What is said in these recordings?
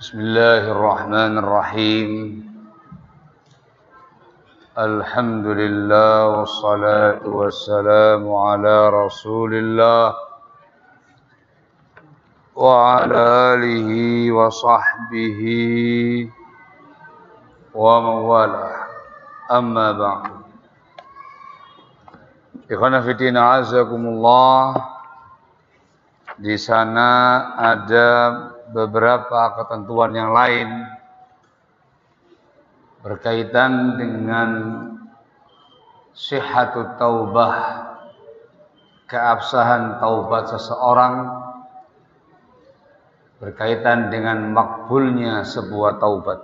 بسم الله الرحمن الرحيم الحمد لله والصلاة والسلام على رسول الله وعلى آله وصحبه ومن والاه أما بعد Ikhwan fillah azakumullah di sana ada beberapa ketentuan yang lain berkaitan dengan sihatut taubah keabsahan taubat seseorang berkaitan dengan makbulnya sebuah taubat.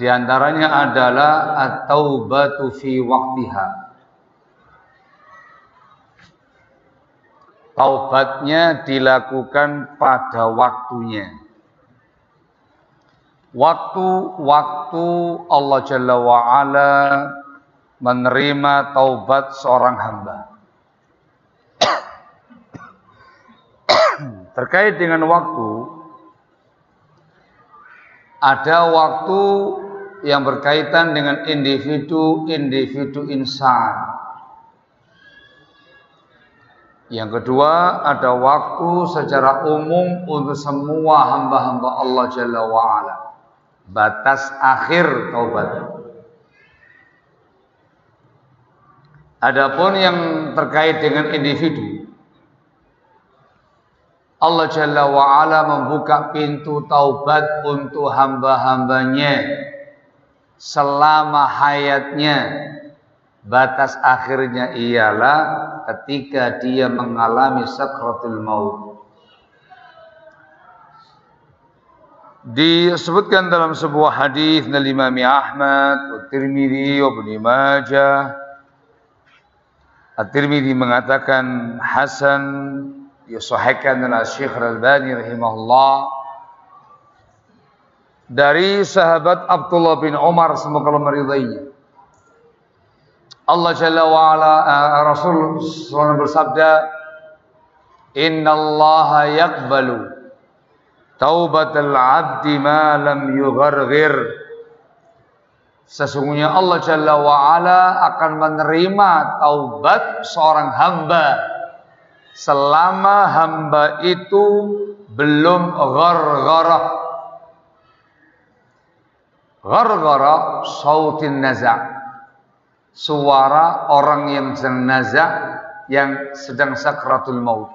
Di antaranya adalah at-taubatu fi waqtiha taubatnya dilakukan pada waktunya. Waktu-waktu Allah Jalla wa'ala menerima taubat seorang hamba. Terkait dengan waktu, ada waktu yang berkaitan dengan individu-individu insan. Yang kedua, ada waktu secara umum untuk semua hamba-hamba Allah Jalla wa'ala. Batas akhir taubat. Adapun yang terkait dengan individu, Allah Jalla wa'ala membuka pintu taubat untuk hamba-hambanya selama hayatnya. Batas akhirnya ialah ketika dia mengalami sakratul maut. Disebutkan dalam sebuah hadis dari Imam Ahmad, Tirmidzi, Ibnu Majah. At-Tirmidzi mengatakan hasan disahihkan oleh Syekh Al-Albani rahimahullah dari sahabat Abdullah bin Umar semoga Allah meridainya. Allah Jalla wa ala uh, Rasul SAW bersabda yakbalu taubatal abdi ma lam yugharghir. Sesungguhnya Allah Jalla wa ala akan menerima taubat seorang hamba selama hamba itu belum gharghara gharghara sautin naza' suara orang yang jenazah yang sedang sakratul maut.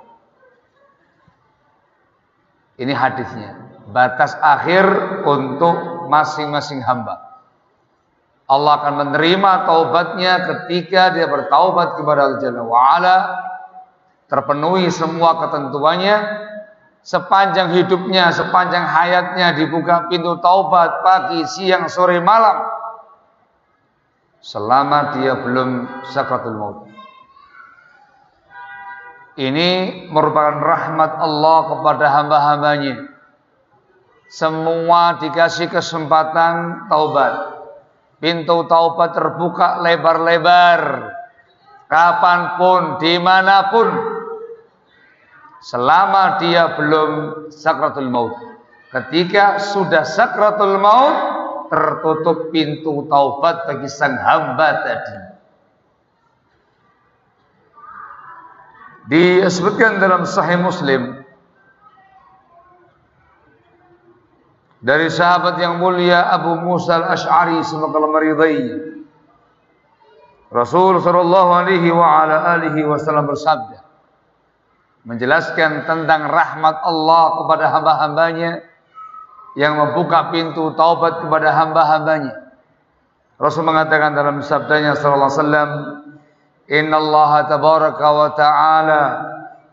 Ini hadisnya. Batas akhir untuk masing-masing hamba. Allah akan menerima taubatnya ketika dia bertaubat kepada Allah Jalla. Terpenuhi semua ketentuannya. Sepanjang hidupnya, sepanjang hayatnya dibuka pintu taubat pagi, siang, sore, malam selama dia belum sakratul maut. Ini merupakan rahmat Allah kepada hamba-hambanya. Semua dikasih kesempatan taubat. Pintu taubat terbuka lebar-lebar. Kapan pun, di mana pun. Selama dia belum sakratul maut. Ketika sudah sakratul maut, tertutup pintu taubat bagi sang hamba tadi. Disebutkan dalam Sahih Muslim dari sahabat yang mulia Abu Musa al-Ash'ari semoga Allah meridainya. Rasul sallallahu alaihi wa ala alihi wasallam bersabda menjelaskan tentang rahmat Allah kepada hamba-hambanya yang membuka pintu taubat kepada hamba-hambanya. Rasul mengatakan dalam sabdanya sallallahu alaihi wasallam, "Inna Allah tabaraka wa ta'ala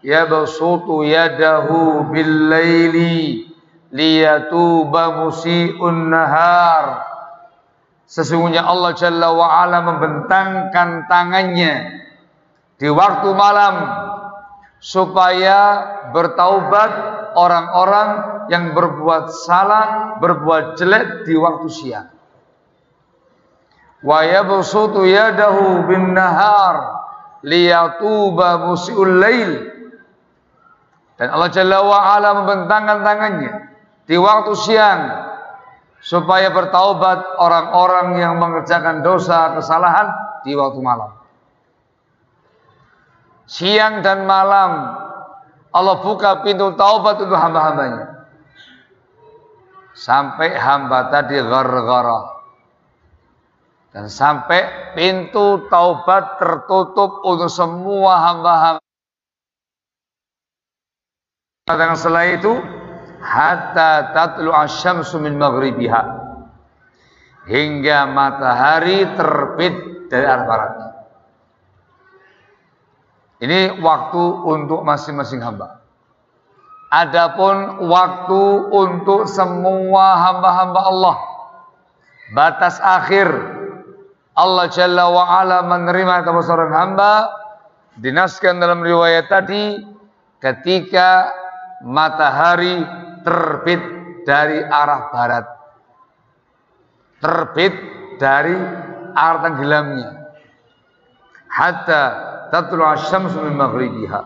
yabsutu yadahu bil laili liyatuba musii'un nahar." Sesungguhnya Allah Jalla wa ala membentangkan tangannya di waktu malam supaya bertaubat orang-orang yang berbuat salah, berbuat jelek di waktu siang. Wa yabsutu yadahu bin nahar liyatuba musiul lail. Dan Allah Jalla wa'ala membentangkan tangannya di waktu siang supaya bertaubat orang-orang yang mengerjakan dosa kesalahan di waktu malam. Siang dan malam Allah buka pintu taubat untuk hamba-hambanya. Sampai hamba tadi gara-gara. Dan sampai pintu taubat tertutup untuk semua hamba-hamba. Dan setelah itu hatta tatlu asyamsu min maghribiha hingga matahari terbit dari arah baratnya. Ini waktu untuk masing-masing hamba. Adapun waktu untuk semua hamba-hamba Allah. Batas akhir Allah Jalla wa ala menerima tawasul seorang hamba dinaskan dalam riwayat tadi ketika matahari terbit dari arah barat. Terbit dari arah tenggelamnya. Hatta tatlu asyamsu min maghribiha.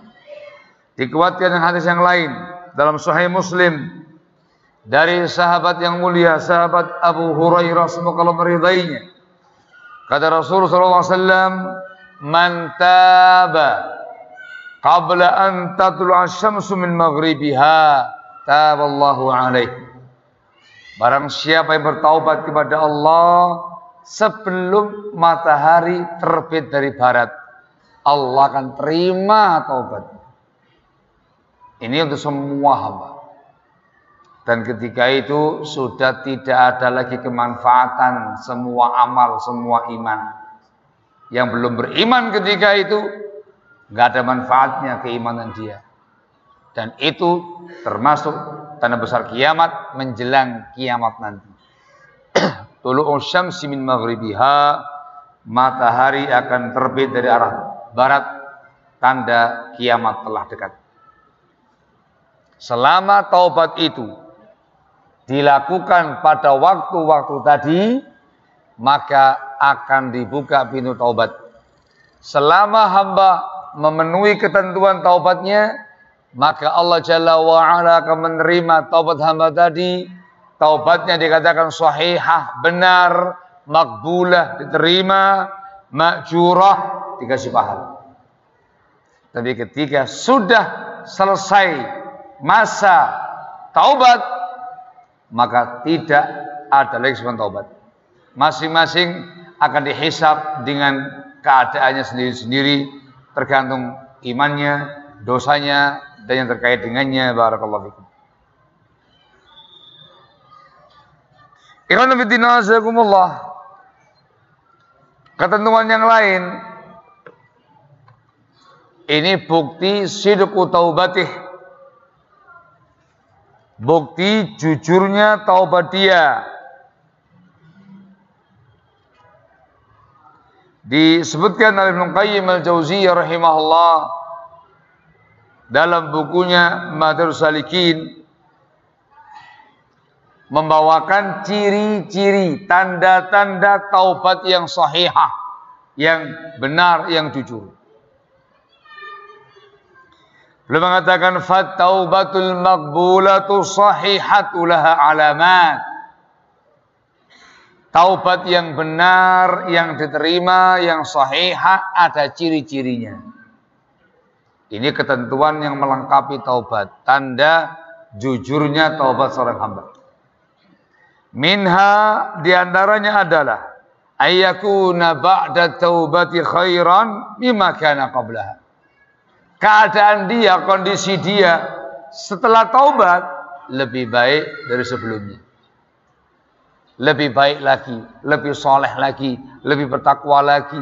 Dikuatkan dengan hadis yang lain dalam Sahih Muslim dari sahabat yang mulia, sahabat Abu Hurairah semoga Allah meridainya. Kata Rasul sallallahu alaihi wasallam, "Man taba qabla an tatlu asyamsu min maghribiha, taballahu alaih." Barang siapa yang bertaubat kepada Allah sebelum matahari terbit dari barat, Allah akan terima taubat. Ini untuk semua hamba. Dan ketika itu sudah tidak ada lagi kemanfaatan semua amal, semua iman. Yang belum beriman ketika itu nggak ada manfaatnya keimanan dia. Dan itu termasuk tanda besar kiamat menjelang kiamat nanti. Tulu'u syamsi min maghribiha matahari akan terbit dari arah barat tanda kiamat telah dekat. Selama taubat itu dilakukan pada waktu-waktu tadi, maka akan dibuka pintu taubat. Selama hamba memenuhi ketentuan taubatnya, maka Allah Jalla wa'ala akan menerima taubat hamba tadi. Taubatnya dikatakan sahihah, benar, makbulah, diterima, makjurah, dikasih pahala. Tapi ketika sudah selesai masa taubat, maka tidak ada lagi sebuah taubat. Masing-masing akan dihisap dengan keadaannya sendiri-sendiri tergantung imannya, dosanya dan yang terkait dengannya barakallahu fikum. Ikhwan fillah Ketentuan yang lain ini bukti sidqu taubatih. Bukti jujurnya taubat dia. Disebutkan oleh Ibnu Qayyim al-Jauziyah rahimahullah dalam bukunya Madarus Salikin membawakan ciri-ciri tanda-tanda taubat yang sahihah, yang benar, yang jujur. Beliau mengatakan fat taubatul maqbulatu sahihatu laha alamat. Taubat yang benar, yang diterima, yang sahihah ada ciri-cirinya. Ini ketentuan yang melengkapi taubat, tanda jujurnya taubat seorang hamba. Minha di antaranya adalah ayyakuna ba'da taubati khairan mimma kana qablaha. Keadaan dia, kondisi dia setelah taubat lebih baik dari sebelumnya. Lebih baik lagi, lebih soleh lagi, lebih bertakwa lagi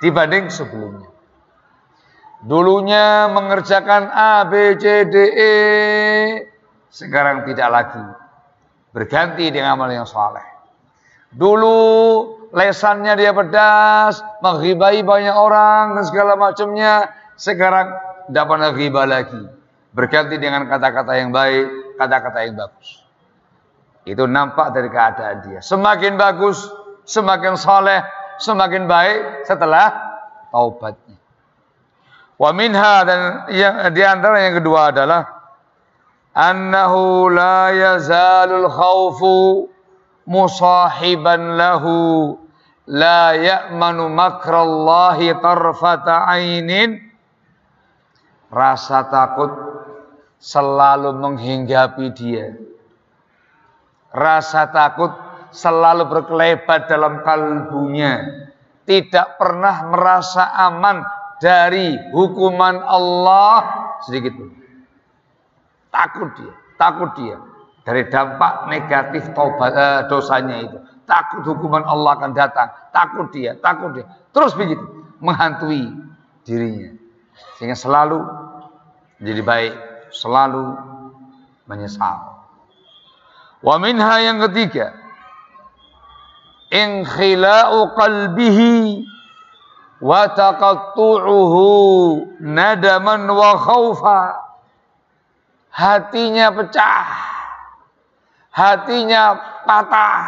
dibanding sebelumnya. Dulunya mengerjakan A, B, C, D, E, sekarang tidak lagi Berganti dengan amal yang saleh. Dulu lesannya dia pedas, menghibai banyak orang dan segala macamnya. Sekarang tidak pernah ghibah lagi. Berganti dengan kata-kata yang baik, kata-kata yang bagus. Itu nampak dari keadaan dia. Semakin bagus, semakin saleh, semakin baik setelah taubatnya. Wa minha dan yang di antara yang kedua adalah annahu la yazalul khawfu musahiban lahu la ya'manu makrallahi tarfata ainin rasa takut selalu menghinggapi dia. Rasa takut selalu berkelebat dalam kalbunya. Tidak pernah merasa aman dari hukuman Allah. Sedikit pun takut dia takut dia dari dampak negatif taubat eh, dosanya itu. Takut hukuman Allah akan datang, takut dia, takut dia. Terus begitu menghantui dirinya. Sehingga selalu jadi baik, selalu menyesal. Wa yang ketiga, inkhila'u qalbihi wa taqattu'uhu nadaman wa khaufa. Hatinya pecah hatinya patah,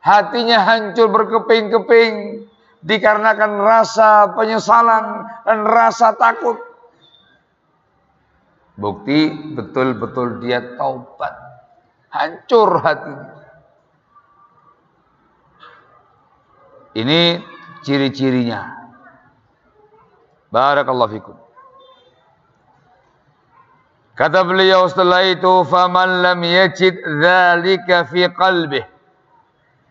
hatinya hancur berkeping-keping dikarenakan rasa penyesalan dan rasa takut. Bukti betul-betul dia taubat. Hancur hatinya. Ini ciri-cirinya. Barakallahu fikum. Kata beliau setelah itu, "Faman lam yajid dzalika fi qalbih."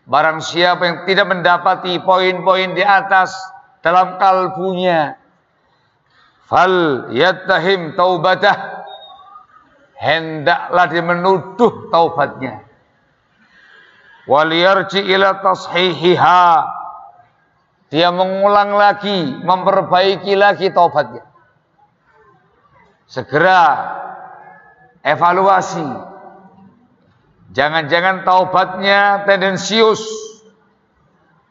Barang siapa yang tidak mendapati poin-poin di atas dalam kalbunya, fal yattahim taubatah. Hendaklah dia menuduh taubatnya. Wal yarji ila tashihiha. Dia mengulang lagi, memperbaiki lagi taubatnya. Segera evaluasi. Jangan-jangan taubatnya tendensius.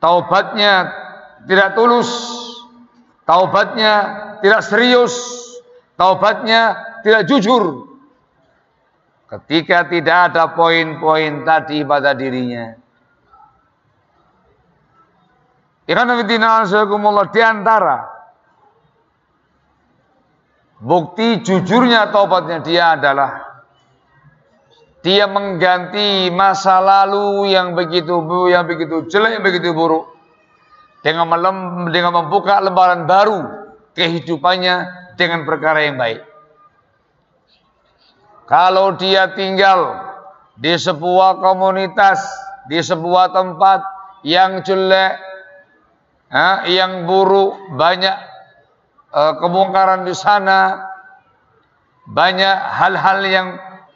Taubatnya tidak tulus. Taubatnya tidak serius. Taubatnya tidak jujur. Ketika tidak ada poin-poin tadi pada dirinya. Ikan di antara Bukti jujurnya taubatnya dia adalah dia mengganti masa lalu yang begitu yang begitu jelek, yang begitu buruk dengan melem, dengan membuka lembaran baru kehidupannya dengan perkara yang baik. Kalau dia tinggal di sebuah komunitas, di sebuah tempat yang jelek, yang buruk, banyak uh, kemungkaran di sana, banyak hal-hal yang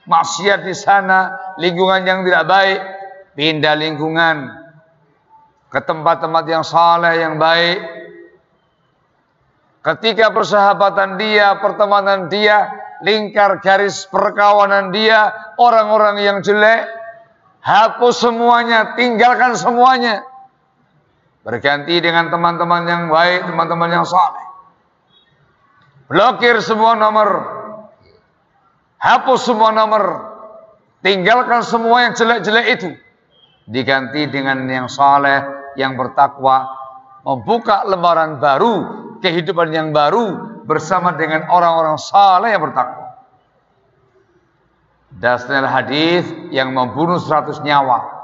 maksiat di sana, lingkungan yang tidak baik, pindah lingkungan ke tempat-tempat yang saleh yang baik. Ketika persahabatan dia, pertemanan dia, lingkar garis perkawanan dia, orang-orang yang jelek, hapus semuanya, tinggalkan semuanya. Berganti dengan teman-teman yang baik, teman-teman yang saleh. Blokir semua nomor. Hapus semua nomor. Tinggalkan semua yang jelek-jelek itu. Diganti dengan yang saleh, yang bertakwa, membuka lembaran baru, kehidupan yang baru bersama dengan orang-orang saleh yang bertakwa. Dasar hadis yang membunuh 100 nyawa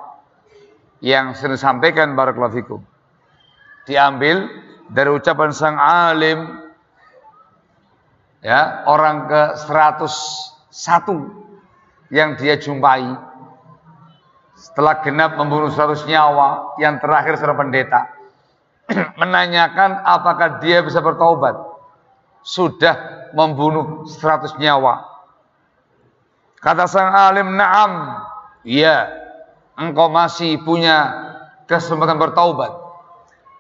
yang sering disampaikan barakallahu fikum diambil dari ucapan sang alim ya orang ke 101 yang dia jumpai. Setelah genap membunuh 100 nyawa yang terakhir seorang pendeta. Menanyakan apakah dia bisa bertobat sudah membunuh 100 nyawa. Kata sang alim na'am iya engkau masih punya kesempatan bertaubat.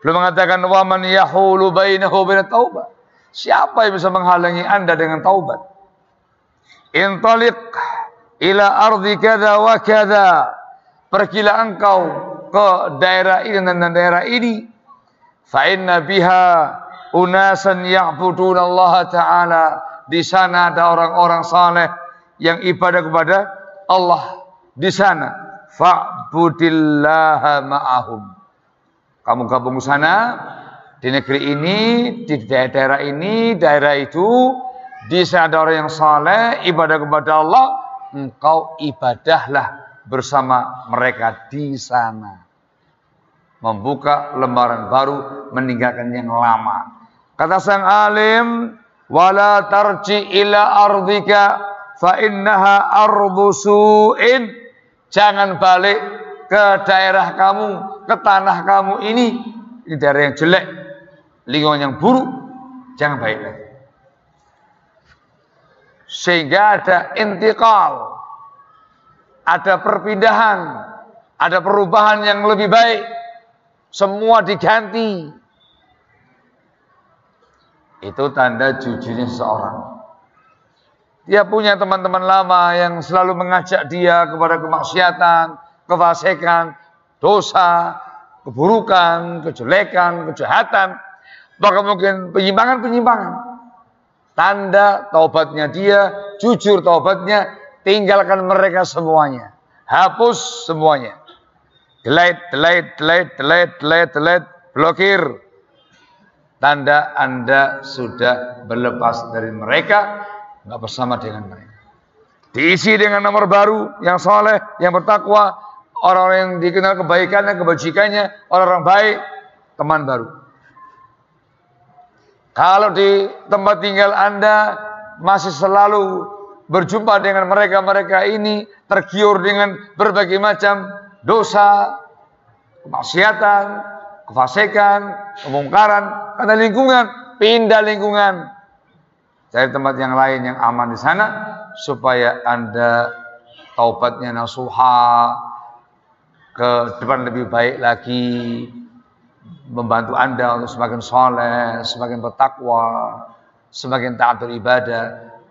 Belum mengatakan waman yahulu bainahu taubat Siapa yang bisa menghalangi anda dengan taubat? Intalik ila ardi kada wa kada. Pergilah engkau ke daerah ini dan daerah ini. Fa inna biha unasan ya'budun Allah Ta'ala. Di sana ada orang-orang saleh yang ibadah kepada Allah. Di sana. Fa'budillaha ma'ahum. Kamu gabung ke sana, di negeri ini, di daerah ini, daerah itu, di orang yang saleh, ibadah kepada Allah, engkau ibadahlah bersama mereka di sana. Membuka lembaran baru, meninggalkan yang lama. Kata sang alim, wala tarji ila ardika fa innaha ardu su'in. Jangan balik ke daerah kamu, ke tanah kamu ini. Ini daerah yang jelek, lingkungan yang buruk, jangan balik lagi. Sehingga ada intikal, ada perpindahan, ada perubahan yang lebih baik. Semua diganti. Itu tanda jujurnya seseorang. Dia punya teman-teman lama yang selalu mengajak dia kepada kemaksiatan, kefasikan, dosa, keburukan, kejelekan, kejahatan, bahkan mungkin penyimpangan-penyimpangan tanda taubatnya dia, jujur taubatnya, tinggalkan mereka semuanya. Hapus semuanya. Delete, delete, delete, delete, delete, delete, blokir. Tanda Anda sudah berlepas dari mereka, nggak bersama dengan mereka. Diisi dengan nomor baru yang soleh, yang bertakwa, orang-orang yang dikenal kebaikannya, kebajikannya, orang-orang baik, teman baru. Kalau di tempat tinggal Anda masih selalu berjumpa dengan mereka-mereka ini, tergiur dengan berbagai macam dosa, kemaksiatan, kefasikan, kemungkaran, karena lingkungan, pindah lingkungan. Cari tempat yang lain yang aman di sana supaya Anda taubatnya nasuha ke depan lebih baik lagi membantu Anda untuk semakin soleh, semakin bertakwa, semakin taat beribadah,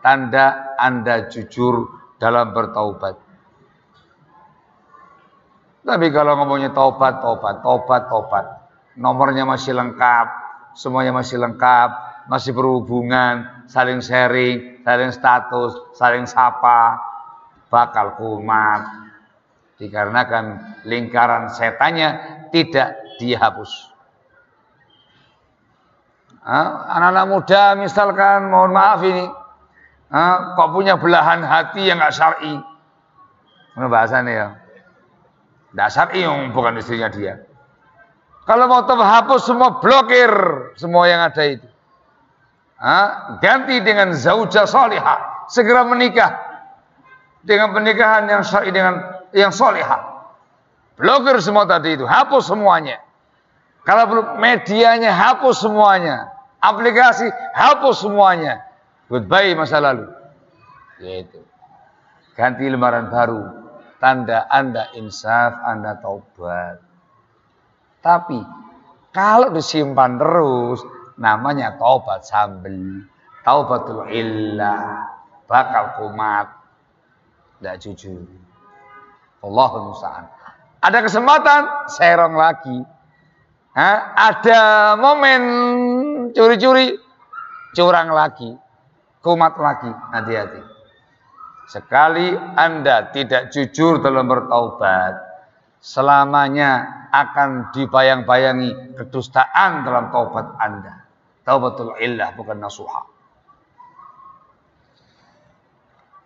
tanda Anda jujur dalam bertaubat. Tapi kalau ngomongnya taubat, taubat, taubat, taubat, nomornya masih lengkap, semuanya masih lengkap, masih berhubungan, saling sharing, saling status, saling sapa, bakal kumat. Dikarenakan lingkaran setannya tidak dihapus. Anak-anak muda misalkan mohon maaf ini kok punya belahan hati yang nggak syar'i. Ini bahasannya ya. Nggak syar'i bukan istrinya dia. Kalau mau terhapus semua blokir semua yang ada itu. Ganti dengan zauja salihah. Segera menikah. Dengan pernikahan yang syar'i dengan yang salihah. Blokir semua tadi itu. Hapus semuanya. Kalau belum medianya hapus semuanya. Aplikasi hapus semuanya. Goodbye masa lalu. Yaitu. Ganti lembaran baru. Tanda Anda insaf, Anda taubat. Tapi kalau disimpan terus namanya taubat sambel. Taubatul illah. Bakal kumat. Tidak jujur. Allahul musta'an. Ada kesempatan, serong lagi Ha? Ada momen curi-curi, curang lagi, kumat lagi, hati-hati. Sekali Anda tidak jujur dalam bertaubat, selamanya akan dibayang-bayangi kedustaan dalam taubat Anda. Taubatul illah bukan nasuha.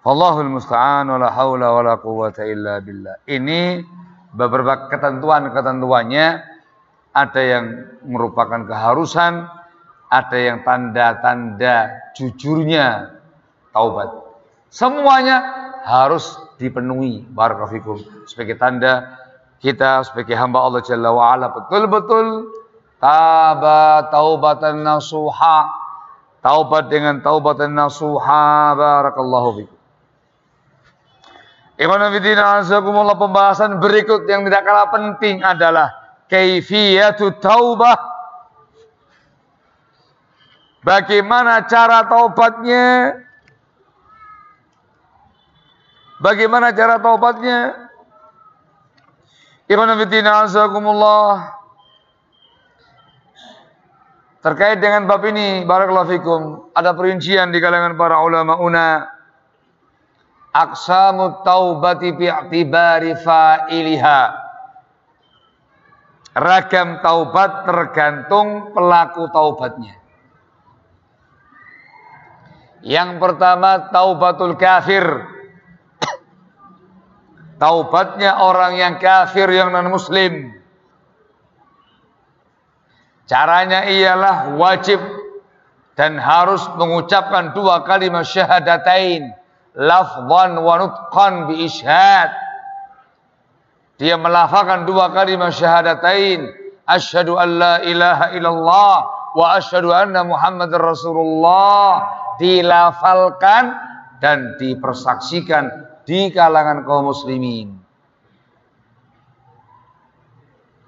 Allahul musta'an wa la quwwata illa billah. Ini beberapa ketentuan-ketentuannya ada yang merupakan keharusan, ada yang tanda-tanda jujurnya. Taubat. Semuanya harus dipenuhi. Barakallahu sebagai tanda kita sebagai hamba Allah Jalla wa ala betul-betul taba taubatan nasuha. Taubat dengan taubatan nasuha. Barakallahu fikum. Ikhwan fillah pembahasan berikut yang tidak kalah penting adalah kaifiyatu taubah bagaimana cara taubatnya? Bagaimana cara taubatnya? Ibn Fitina Azakumullah. Terkait dengan bab ini Barakallahu fikum Ada perincian di kalangan para ulama una Aksamut taubati bi'tibari fa'iliha. Ragam taubat tergantung pelaku taubatnya. Yang pertama taubatul kafir. taubatnya orang yang kafir yang non muslim. Caranya ialah wajib dan harus mengucapkan dua kalimat syahadatain lafzan wa nutqan bi ishad. Dia melafalkan dua kalimat syahadatain asyhadu an la ilaha illallah wa asyhadu anna muhammadar rasulullah dilafalkan dan dipersaksikan di kalangan kaum muslimin.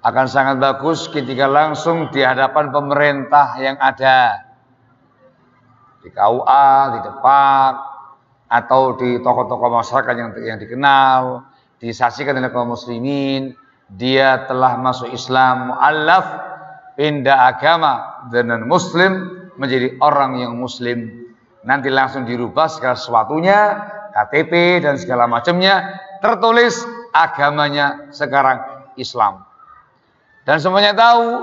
Akan sangat bagus ketika langsung di hadapan pemerintah yang ada. Di KUA, di Depak, atau di tokoh-tokoh masyarakat yang, yang dikenal, disaksikan oleh kaum muslimin, dia telah masuk Islam mu'allaf, pindah agama dan muslim menjadi orang yang muslim. Nanti langsung dirubah segala sesuatunya, KTP dan segala macamnya tertulis agamanya sekarang Islam. Dan semuanya tahu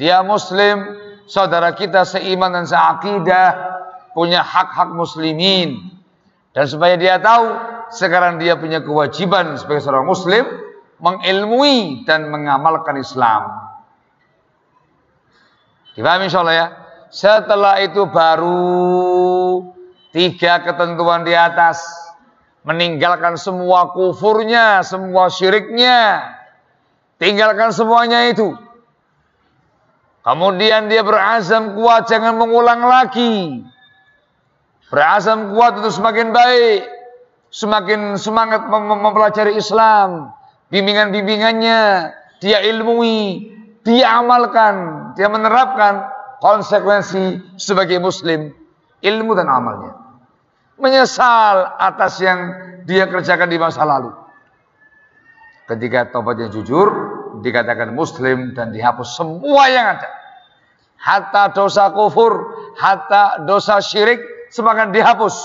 dia muslim, saudara kita seiman dan seakidah, punya hak-hak muslimin. Dan supaya dia tahu sekarang dia punya kewajiban sebagai seorang muslim mengilmui dan mengamalkan Islam. Dipahami insyaallah ya. Setelah itu baru tiga ketentuan di atas. Meninggalkan semua kufurnya, semua syiriknya, tinggalkan semuanya itu. Kemudian dia berazam kuat jangan mengulang lagi. Berazam kuat untuk semakin baik, semakin semangat mem mempelajari Islam, bimbingan-bimbingannya dia ilmui, dia amalkan, dia menerapkan konsekuensi sebagai muslim, ilmu dan amalnya menyesal atas yang dia kerjakan di masa lalu. Ketika tobatnya jujur, dikatakan muslim dan dihapus semua yang ada. Hatta dosa kufur, hatta dosa syirik, semakin dihapus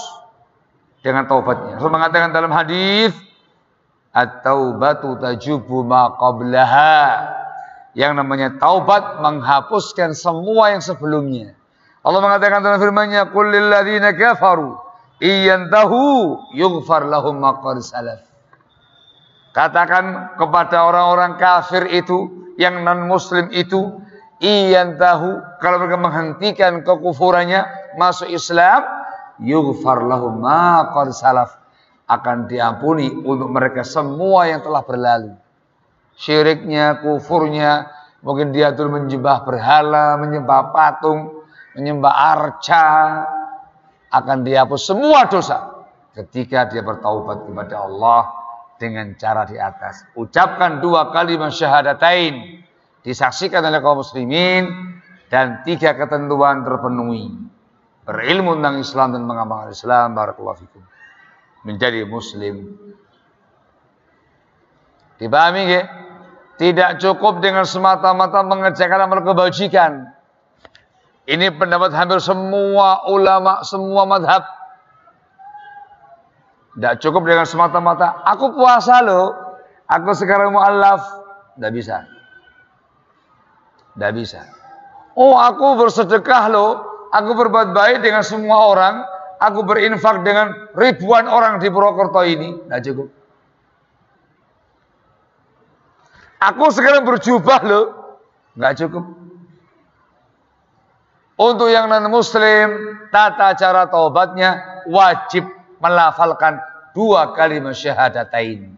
dengan taubatnya. Rasul mengatakan dalam hadis, "At-taubatu tajubu ma qablaha." Yang namanya taubat menghapuskan semua yang sebelumnya. Allah mengatakan dalam firman-Nya, "Qul lil ladzina kafaru tahu yughfar lahum maqad salaf. Katakan kepada orang-orang kafir itu yang non muslim itu tahu kalau mereka menghentikan kekufurannya masuk Islam yughfar lahum maqad salaf akan diampuni untuk mereka semua yang telah berlalu. Syiriknya, kufurnya, mungkin dia tuh menyembah berhala, menyembah patung, menyembah arca, akan dihapus semua dosa ketika dia bertaubat kepada Allah dengan cara di atas. Ucapkan dua kalimat syahadatain disaksikan oleh kaum muslimin dan tiga ketentuan terpenuhi. Berilmu tentang Islam dan mengamalkan Islam barakallahu fikum. Menjadi muslim. Dipahami ya? Tidak cukup dengan semata-mata mengerjakan amal kebajikan. Ini pendapat hampir semua ulama, semua madhab. Tidak cukup dengan semata-mata, aku puasa loh, aku sekarang mu'allaf. Tidak bisa. Tidak bisa. Oh aku bersedekah loh, aku berbuat baik dengan semua orang, aku berinfak dengan ribuan orang di Purwokerto ini. Tidak cukup. Aku sekarang berjubah loh, nggak cukup. Untuk yang non muslim, tata cara taubatnya wajib melafalkan dua kalimat syahadatain.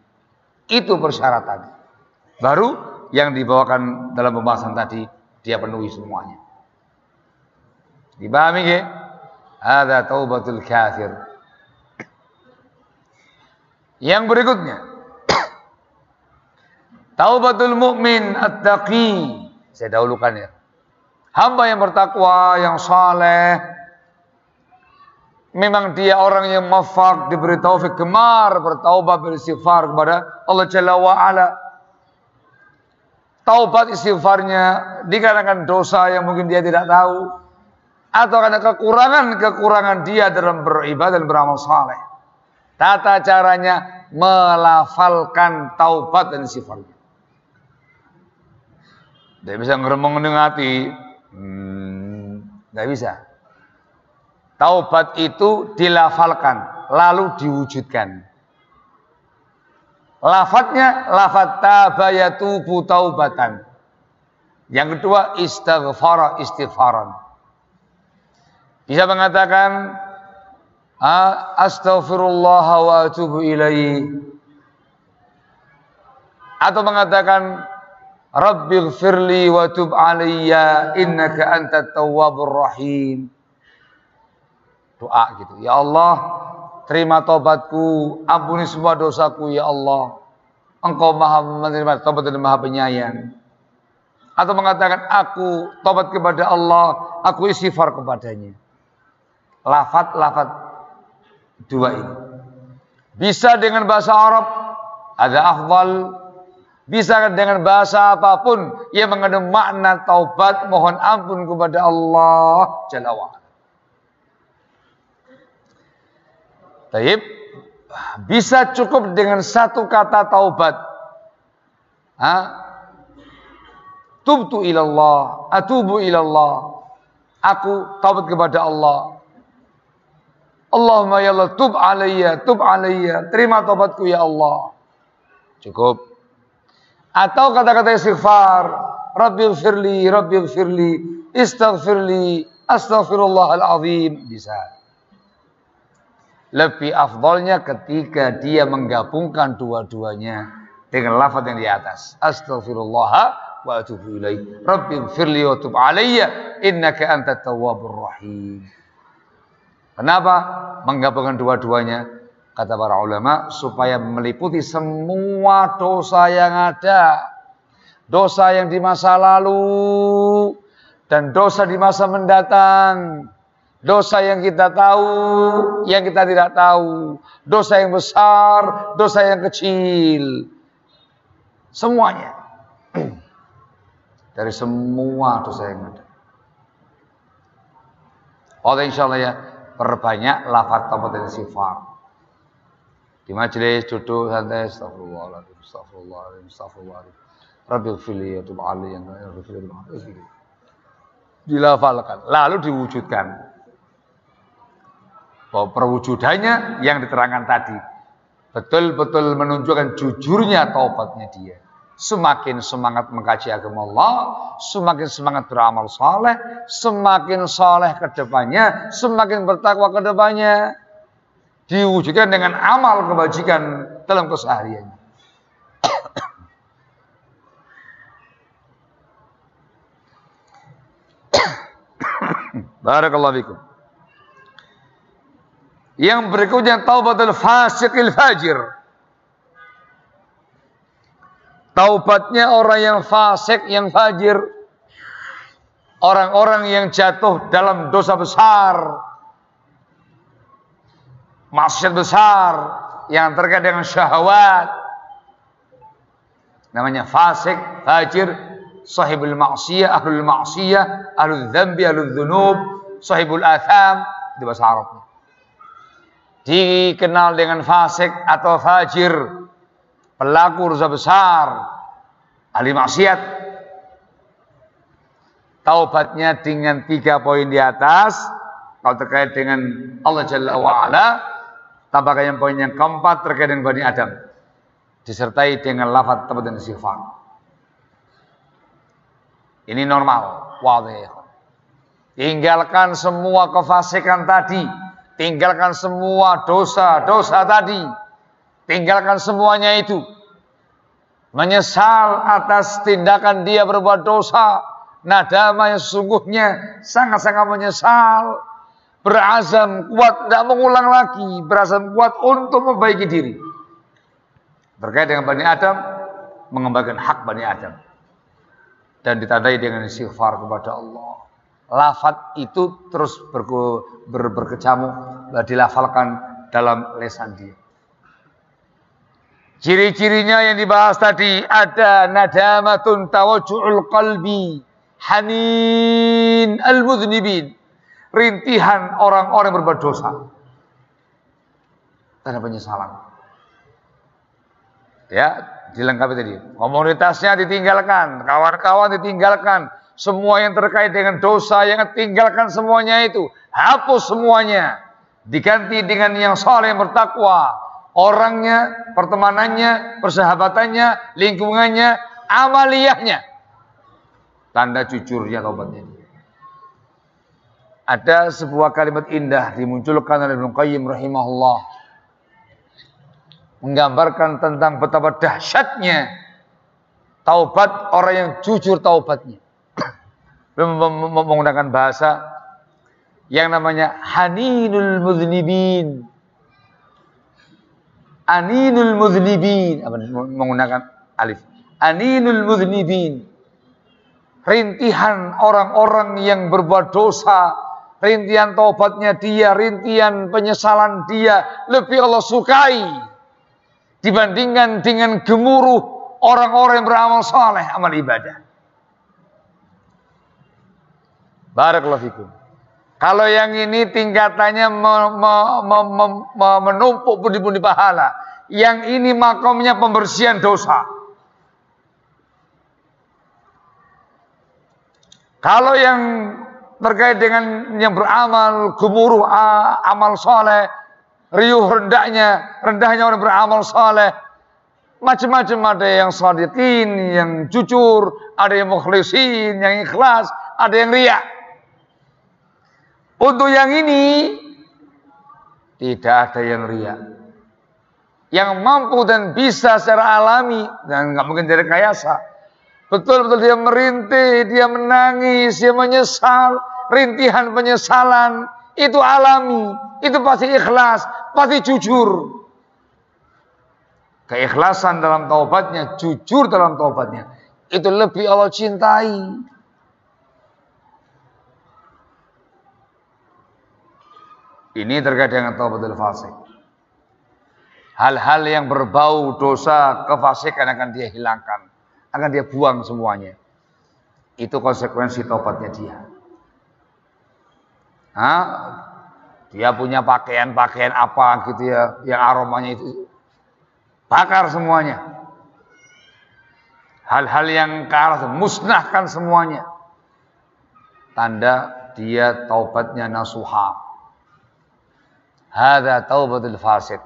Itu persyaratan. Baru yang dibawakan dalam pembahasan tadi dia penuhi semuanya. Dipahami ya? Ada taubatul kafir. Yang berikutnya Taubatul mukmin at-taqi. Saya dahulukan ya. Hamba yang bertakwa, yang saleh, memang dia orang yang mafak, diberi taufik gemar, bertaubat, beristighfar kepada Allah Jalla wa'ala. Taubat istighfarnya dikarenakan dosa yang mungkin dia tidak tahu. Atau karena kekurangan-kekurangan dia dalam beribadah dan beramal saleh. Tata caranya melafalkan taubat dan istighfarnya. Dia bisa ngeremong hati, Hmm, nggak bisa. Taubat itu dilafalkan, lalu diwujudkan. Lafadznya lafadz tabayatubu taubatan. Yang kedua istighfar istighfaran. Bisa mengatakan astaghfirullah wa atubu ilaihi atau mengatakan Rabbighfirli wa tub alayya innaka antat tawwabur rahim. Doa gitu. Ya Allah, terima tobatku, ampuni semua dosaku ya Allah. Engkau maha menerima tobat dan maha penyayang. Atau mengatakan aku tobat kepada Allah, aku istighfar kepadanya. Lafat-lafat dua ini. Bisa dengan bahasa Arab, ada afdal, bisa dengan bahasa apa pun yang mengandung makna taubat mohon ampun kepada Allah Jalla wa'ala. Taib, bisa cukup dengan satu kata taubat. Ha? Tubtu ilallah, atubu ilallah. Aku taubat kepada Allah. Allahumma ya Allah, tub alayya, tub alayya. Terima taubatku ya Allah. Cukup. Atau kata-kata istighfar, Rabbil firli, Rabbil firli, istaghfirli, astaghfirullahal azim. Bisa. Lebih afdolnya ketika dia menggabungkan dua-duanya dengan lafaz yang di atas. Astaghfirullah wa atubu ilaih. Rabbil firli wa tub alayya innaka antat tawwabur rahim. Kenapa menggabungkan dua-duanya? Kata para ulama supaya meliputi semua dosa yang ada. Dosa yang di masa lalu dan dosa di masa mendatang. Dosa yang kita tahu yang kita tidak tahu. Dosa yang besar dosa yang kecil. Semuanya. Dari semua dosa yang ada. Oh insya Allah ya perbanyak lafaz dan sifat di majelis duduk santai astagfirullahaladzim astagfirullahaladzim astagfirullahaladzim Rabbi fili ya tub ali yang dilafalkan lalu diwujudkan. Bahwa perwujudannya yang diterangkan tadi betul-betul menunjukkan jujurnya taubatnya dia. Semakin semangat mengkaji agama Allah, semakin semangat beramal saleh, semakin saleh ke depannya, semakin bertakwa ke depannya diwujudkan dengan amal kebajikan dalam kesehariannya. Barakallahu fikum. Yang berikutnya taubatul fasiqil fajir. Taubatnya orang yang fasik, yang fajir. Orang-orang yang jatuh dalam dosa besar maksiat besar yang terkait dengan syahwat namanya fasik, fajir, sahibul maksiyah, ahlul maksiyah, ahlul dzambi, ahlul dzunub, sahibul atham di bahasa Arab. Dikenal dengan fasik atau fajir, pelaku dosa besar, ahli maksiat. Taubatnya dengan tiga poin di atas, kalau terkait dengan Allah Jalla wa'ala, Tambahkan yang poin yang keempat terkait dengan Bani Adam. Disertai dengan lafaz tempat dan sifat. Ini normal. Wadih. Tinggalkan semua kefasikan tadi. Tinggalkan semua dosa-dosa tadi. Tinggalkan semuanya itu. Menyesal atas tindakan dia berbuat dosa. Nadama yang sesungguhnya sangat-sangat menyesal berazam kuat tidak mengulang lagi, berazam kuat untuk memperbaiki diri. Terkait dengan Bani Adam, mengembalikan hak Bani Adam. Dan ditandai dengan istighfar kepada Allah. Lafat itu terus ber, ber, berkecamuk, dilafalkan dalam lesan dia. Ciri-cirinya yang dibahas tadi ada nadamatun tawajju'ul qalbi hanin al-mudhnibin rintihan orang-orang berbuat dosa. Tanda penyesalan. Ya, dilengkapi tadi. Komunitasnya ditinggalkan, kawan-kawan ditinggalkan, semua yang terkait dengan dosa yang tinggalkan semuanya itu, hapus semuanya. Diganti dengan yang soleh yang bertakwa, orangnya, pertemanannya, persahabatannya, lingkungannya, amaliyahnya. Tanda jujurnya taubatnya. Ada sebuah kalimat indah dimunculkan oleh Ibnu Qayyim rahimahullah. Menggambarkan tentang betapa dahsyatnya taubat orang yang jujur taubatnya. Menggunakan bahasa yang namanya haninul mudhnibin. Aninul mudhnibin. Menggunakan alif. Aninul mudhnibin. Rintihan orang-orang yang berbuat dosa rintihan taubatnya dia rintihan penyesalan dia lebih Allah sukai dibandingkan dengan gemuruh orang-orang yang beramal saleh amal ibadah Barakallahu fikum kalau yang ini tingkatannya me, me, me, me, me, menumpuk pundi-pundi pahala. Yang ini makomnya pembersihan dosa. Kalau yang terkait dengan yang beramal gemuruh amal soleh, riuh rendahnya, rendahnya orang beramal soleh, macam-macam ada yang sadiqin, yang jujur, ada yang mukhlisin, yang ikhlas, ada yang riak. Untuk yang ini tidak ada yang ria. Yang mampu dan bisa secara alami dan nggak mungkin dari kayasa. Betul-betul dia merintih, dia menangis, dia menyesal, rintihan penyesalan itu alami, itu pasti ikhlas, pasti jujur. Keikhlasan dalam taubatnya, jujur dalam taubatnya, itu lebih Allah cintai. Ini terkait dengan taubatul fasik. Hal-hal yang berbau dosa kefasikan akan dia hilangkan. Akan dia buang semuanya. Itu konsekuensi taubatnya dia. Hah? Dia punya pakaian-pakaian apa gitu ya. Yang aromanya itu. Bakar semuanya. Hal-hal yang kalah musnahkan semuanya. Tanda dia taubatnya nasuhah Hada taubatul fasik.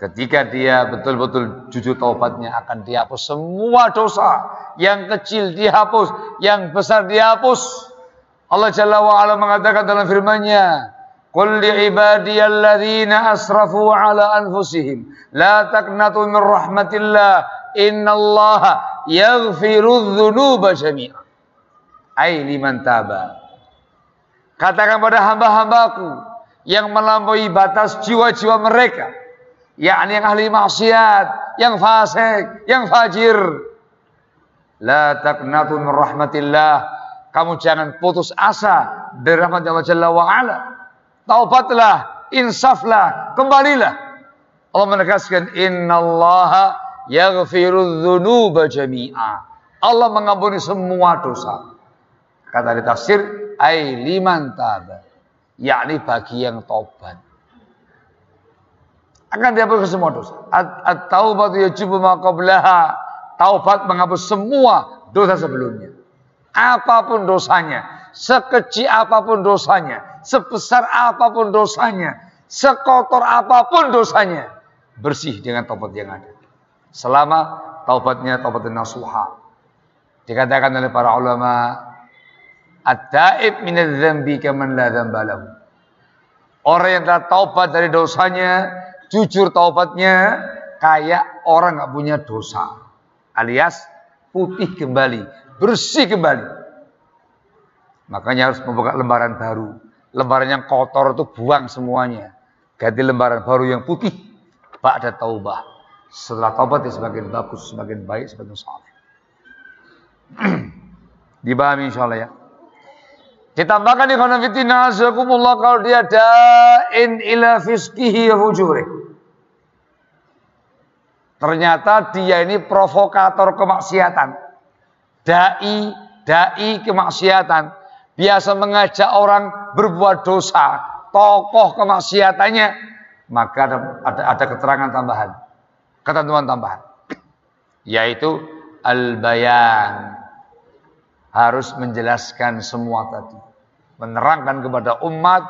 Ketika dia betul-betul jujur taubatnya akan dihapus semua dosa. Yang kecil dihapus, yang besar dihapus. Allah Jalla wa ala mengatakan dalam firman-Nya, "Qul li ibadiyalladzina asrafu ala anfusihim la taqnatu min rahmatillah, innallaha yaghfiru dzunuba jami'a." Ai liman taba Katakan pada hamba-hambaku yang melampaui batas jiwa-jiwa mereka. Yakni yang ahli maksiat, yang fasik, yang fajir. La taqnatu min rahmatillah. Kamu jangan putus asa dari rahmat Allah Jalla wa ala. Taubatlah, insaflah, kembalilah. Allah menegaskan innallaha yaghfiru dzunuba jami'a. Allah mengampuni semua dosa. Kata di tafsir ai liman taba yakni bagi yang tobat akan dihapus semua dosa. At-taubatu yajibu ma qablaha. Taubat menghapus semua dosa sebelumnya. Apa pun dosanya sekecil apa pun dosanya sebesar apa pun dosanya sekotor apa pun dosanya bersih dengan taubat yang ada. Selama taubatnya taubat nasuha. Dikatakan oleh para ulama At-taib minadz dzambi kaman la dzambalahu. Orang yang telah taubat dari dosanya, jujur taubatnya, kayak orang nggak punya dosa. Alias putih kembali, bersih kembali. Makanya harus membuka lembaran baru. Lembaran yang kotor itu buang semuanya. Ganti lembaran baru yang putih. Ba'da taubah. Setelah taubat ya semakin bagus, semakin baik, semakin saleh. Dibahami insya Allah ya. Ditambahkan di khanafitina kalau dia da'in ila fiskihi fujuri. Ternyata dia ini provokator kemaksiatan. Dai, dai kemaksiatan. Biasa mengajak orang berbuat dosa. Tokoh kemaksiatannya. Maka ada, ada, ada keterangan tambahan. Ketentuan tambahan. Yaitu al-bayan. Harus menjelaskan semua tadi menerangkan kepada umat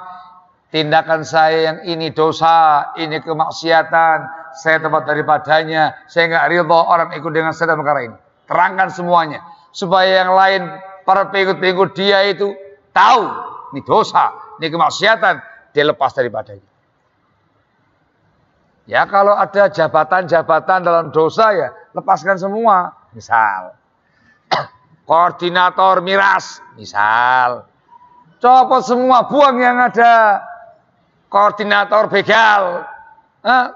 tindakan saya yang ini dosa, ini kemaksiatan, saya tempat daripadanya, saya nggak ridho orang ikut dengan saya dalam perkara ini. Terangkan semuanya supaya yang lain para pengikut-pengikut dia itu tahu ini dosa, ini kemaksiatan, dia lepas daripadanya. Ya kalau ada jabatan-jabatan dalam dosa ya lepaskan semua. Misal koordinator miras, misal copot semua, buang yang ada koordinator begal. Nah,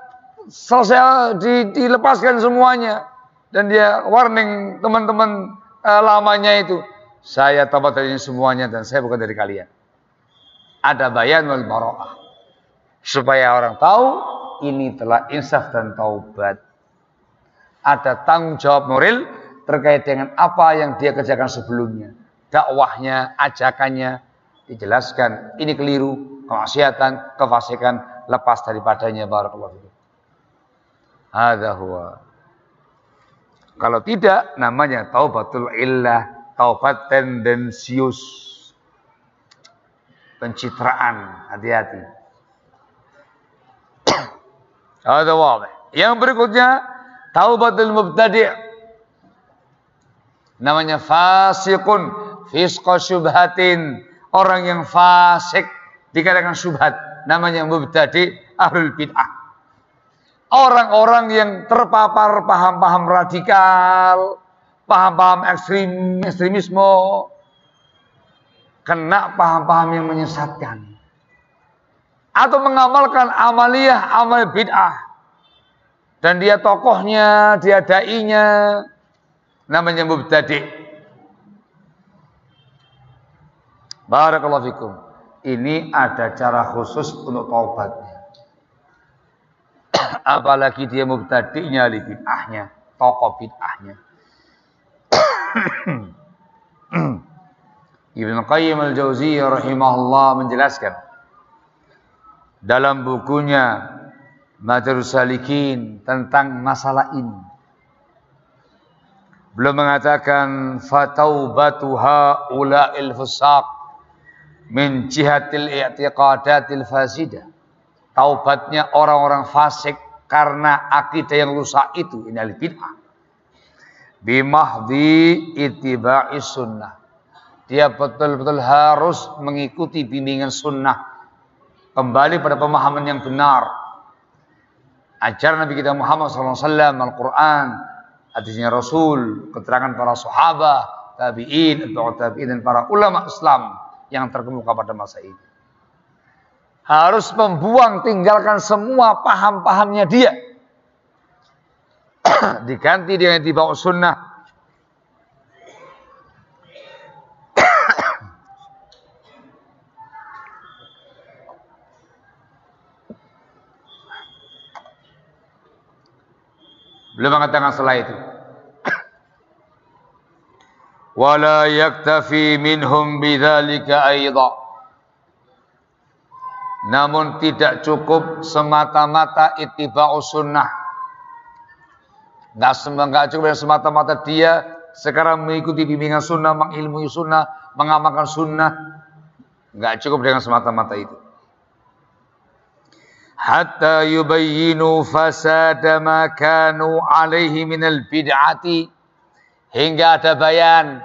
selesai di, dilepaskan semuanya. Dan dia warning teman-teman uh, lamanya itu saya tobat dari semuanya dan saya bukan dari kalian. Ada bayanul baro'ah supaya orang tahu ini telah insaf dan taubat. Ada tanggung jawab moral terkait dengan apa yang dia kerjakan sebelumnya. Dakwahnya ajakannya dijelaskan. Ini keliru kemaksiatan kefasikan lepas daripadanya. Barakallahu Hadza huwa. Kalau tidak namanya taubatul illah, taubat tendensius. Pencitraan, hati-hati. Hadza wadih. Yang berikutnya taubatul mubtadi'. Namanya fasikun, fisqa syubhatin. Orang yang fasik dikatakan syubhat. Namanya mubtadi' ahlul bid'ah orang-orang yang terpapar paham-paham radikal, paham-paham ekstrim, ekstremisme, kena paham-paham yang menyesatkan. Atau mengamalkan amaliyah, amal bid'ah. Dan dia tokohnya, dia da'inya, namanya mubtadi. Barakallahu fikum. Ini ada cara khusus untuk taubatnya apalagi dia mubtadi'nya li bid'ahnya, tokoh bid'ahnya. Ibn Qayyim al-Jauziyah rahimahullah menjelaskan dalam bukunya Madarus Salikin tentang masalah ini. Belum mengatakan fataubatu haula'il fusaq min jihatil i'tiqadatil fasidah taubatnya orang-orang fasik karena akidah yang rusak itu ini al bid'ah. Bimahdi ittiba'i sunnah. Dia betul-betul harus mengikuti bimbingan sunnah. Kembali pada pemahaman yang benar. Ajaran Nabi kita Muhammad SAW Al-Quran hadisnya Rasul keterangan para sahabat tabi'in tabi'in dan para ulama Islam yang terkemuka pada masa ini harus membuang tinggalkan semua paham-pahamnya dia. Diganti dengan dibawa sunnah. Belum mengatakan setelah itu. Wala yaktafi minhum bidzalika aidan namun tidak cukup semata-mata itibau sunnah. Nggak, nggak cukup semata-mata dia sekarang mengikuti bimbingan sunnah, mengilmui sunnah, mengamalkan sunnah. Nggak cukup dengan semata-mata itu. Hatta yubayyinu fasada ma kanu alaihi minal bid'ati. Hingga ada bayan,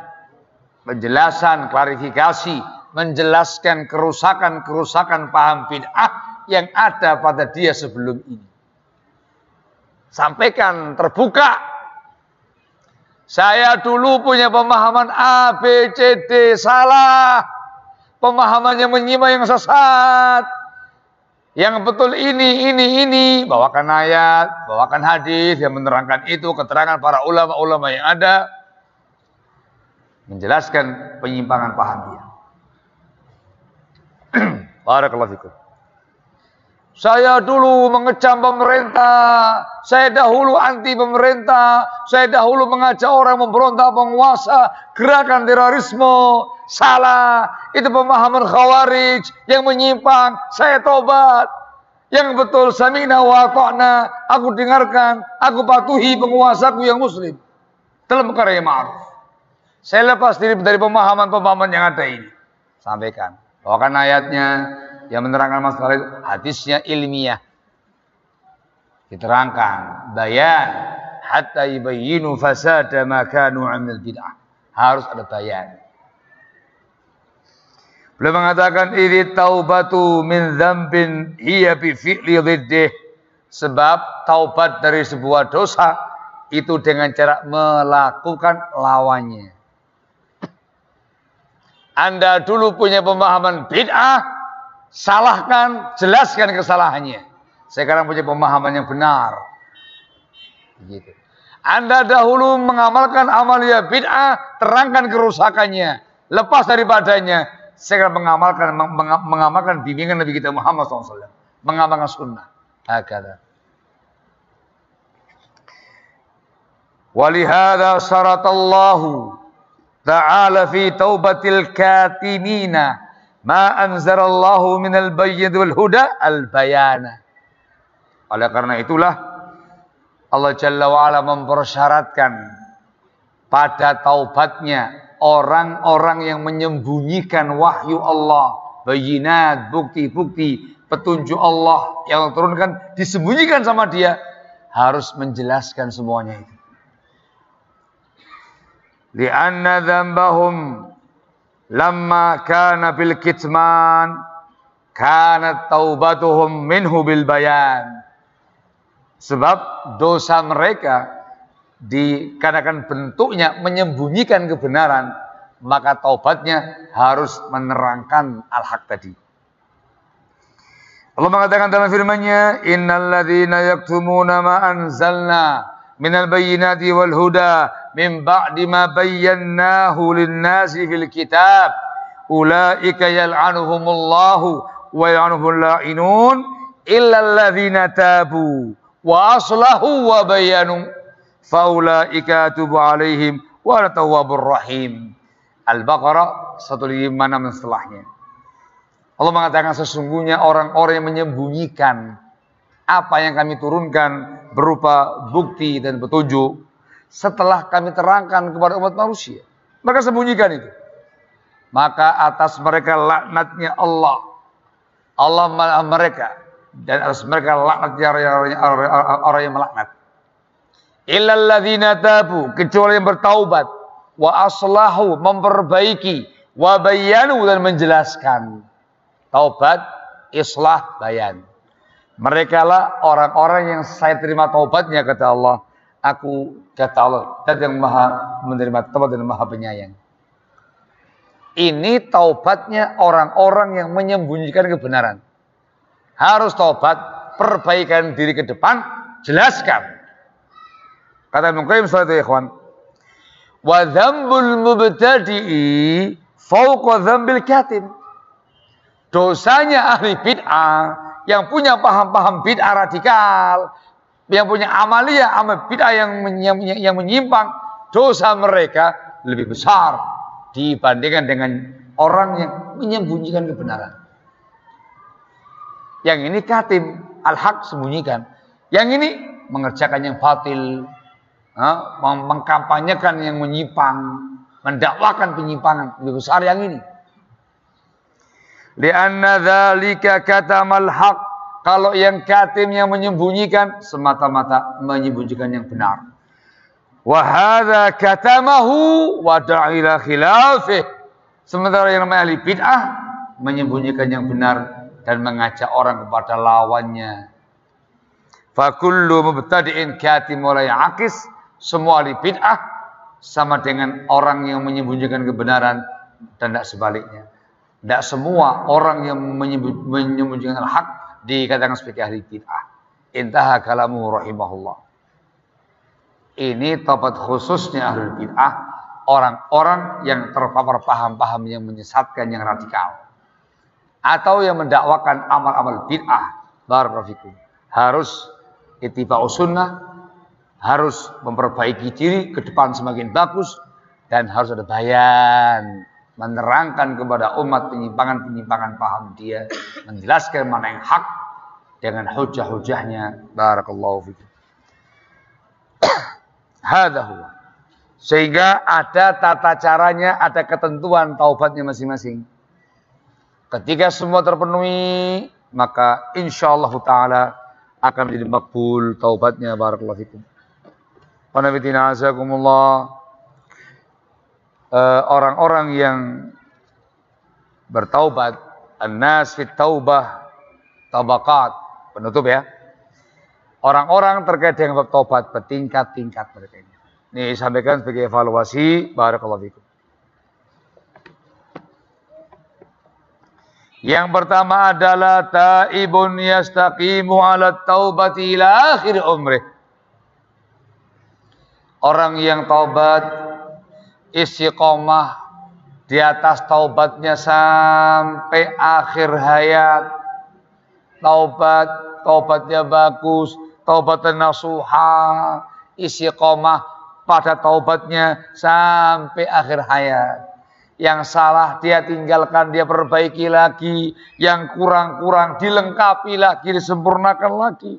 penjelasan, klarifikasi menjelaskan kerusakan-kerusakan paham bid'ah yang ada pada dia sebelum ini. Sampaikan terbuka. Saya dulu punya pemahaman A, B, C, D, salah. Pemahamannya menyimak yang sesat. Yang betul ini, ini, ini. Bawakan ayat, bawakan hadis yang menerangkan itu, keterangan para ulama-ulama yang ada. Menjelaskan penyimpangan paham dia. Barakallahu fikum. Saya dulu mengecam pemerintah, saya dahulu anti pemerintah, saya dahulu mengajak orang memberontak penguasa, gerakan terorisme, salah, itu pemahaman khawarij yang menyimpang, saya tobat. Yang betul samina wa ta'na, aku dengarkan, aku patuhi penguasaku yang muslim. Dalam perkara yang ma'ruf. Saya lepas diri dari pemahaman-pemahaman yang ada ini. Sampaikan. Bawakan ayatnya, yang menerangkan masalah itu hadisnya ilmiah. Diterangkan bayan hatta yubayyinu fasada ma kanu amil bid'ah. Harus ada bayan. Beliau mengatakan ini taubatu min dzambin hiya bi fi'li dhiddih. Sebab taubat dari sebuah dosa itu dengan cara melakukan lawannya. Anda dulu punya pemahaman bid'ah, salahkan, jelaskan kesalahannya. Sekarang punya pemahaman yang benar. Begitu. Anda dahulu mengamalkan amalia bid'ah, terangkan kerusakannya, lepas daripadanya. Sekarang mengamalkan mengamalkan bimbingan Nabi kita Muhammad SAW, mengamalkan sunnah. Hakada. Walihada syaratallahu ta'ala fi taubatil katimina ma anzarallahu minal bayyid wal huda al bayana. Oleh karena itulah Allah Jalla wa'ala mempersyaratkan pada taubatnya orang-orang yang menyembunyikan wahyu Allah, bayinat, bukti-bukti, petunjuk Allah yang turunkan disembunyikan sama dia harus menjelaskan semuanya itu. Lianna dzambahum lamma kana bil kitman kanat taubatuhum minhu bil bayan Sebab dosa mereka dikarenakan bentuknya menyembunyikan kebenaran, maka taubatnya harus menerangkan al-haq tadi. Allah mengatakan dalam firman-Nya, "Innal ladzina yaktumuna ma anzalna minal bayyinati wal huda min ba'di ma bayyanahu lin-nasi fil kitab, ulaika yal'anuhumullahu wa yal'anuhul la'inun illa alladzina tabu wa aslahu wa bayanu faulaika atubu alaihim wa tawwabur rahim. Al-Baqarah 156 setelahnya. Allah mengatakan sesungguhnya orang-orang yang menyembunyikan apa yang kami turunkan berupa bukti dan petunjuk setelah kami terangkan kepada umat manusia. Mereka sembunyikan itu. Maka atas mereka laknatnya Allah. Allah mereka dan atas mereka laknat orang yang melaknat. Illalladzina tabu kecuali yang bertaubat wa aslahu memperbaiki wa bayyanu dan menjelaskan. Taubat, islah, bayan. Mereka lah orang-orang yang saya terima taubatnya kata Allah. Aku kata Allah dan yang maha menerima taubat dan maha penyayang. Ini taubatnya orang-orang yang menyembunyikan kebenaran harus tobat, perbaikan diri ke depan, jelaskan. Kata Qayyim itu ikhwan. Wa dzambul mubtadi'i fauqa dzambil katim. Dosanya ahli bid'ah yang punya paham-paham bid'ah radikal, yang punya amalia amal bid'ah yang, yang, yang menyimpang, dosa mereka lebih besar dibandingkan dengan orang yang menyembunyikan kebenaran. Yang ini katim, al-haq sembunyikan. Yang ini mengerjakan yang batil, mengkampanyekan yang menyimpang, mendakwakan penyimpangan. Lebih besar yang ini. Lianna dzalika katamal haq. Kalau yang katim yang menyembunyikan semata-mata menyembunyikan yang benar. Wa hadza katamahu wa da'ila khilafih. Sementara yang namanya ahli bid'ah menyembunyikan yang benar dan mengajak orang kepada lawannya. Fakullu mubtadi'in kati mulai akis semua ahli bid'ah sama dengan orang yang menyembunyikan kebenaran dan tidak sebaliknya. Tidak semua orang yang menyembunyikan hak dikatakan sebagai ahli bid'ah. Intaha kalamu rahimahullah. Ini tobat khususnya ahli bid'ah. Orang-orang yang terpapar paham-paham yang menyesatkan, yang radikal atau yang mendakwakan amal-amal bid'ah barakallahu harus ittiba sunnah harus memperbaiki diri ke depan semakin bagus dan harus ada bayan menerangkan kepada umat penyimpangan-penyimpangan paham dia menjelaskan mana yang hak dengan hujah-hujahnya barakallahu fikum sehingga ada tata caranya ada ketentuan taubatnya masing-masing Ketika semua terpenuhi, maka insya Allah Ta'ala akan menjadi makbul taubatnya. Barakallahu fikum. Qanabitina azakumullah. Eh, orang-orang yang bertaubat, an-nas fit taubah, tabakat, penutup ya. Orang-orang terkait dengan taubat bertingkat-tingkat mereka ini. Ini sampaikan sebagai evaluasi. Barakallahu fikum. Yang pertama adalah taibun yastaqimu ala taubati ila akhir umrih. Orang yang taubat istiqomah di atas taubatnya sampai akhir hayat. Taubat, taubatnya bagus, taubatnya nasuha, istiqomah pada taubatnya sampai akhir hayat. Yang salah dia tinggalkan, dia perbaiki lagi. Yang kurang-kurang dilengkapi lagi, disempurnakan lagi.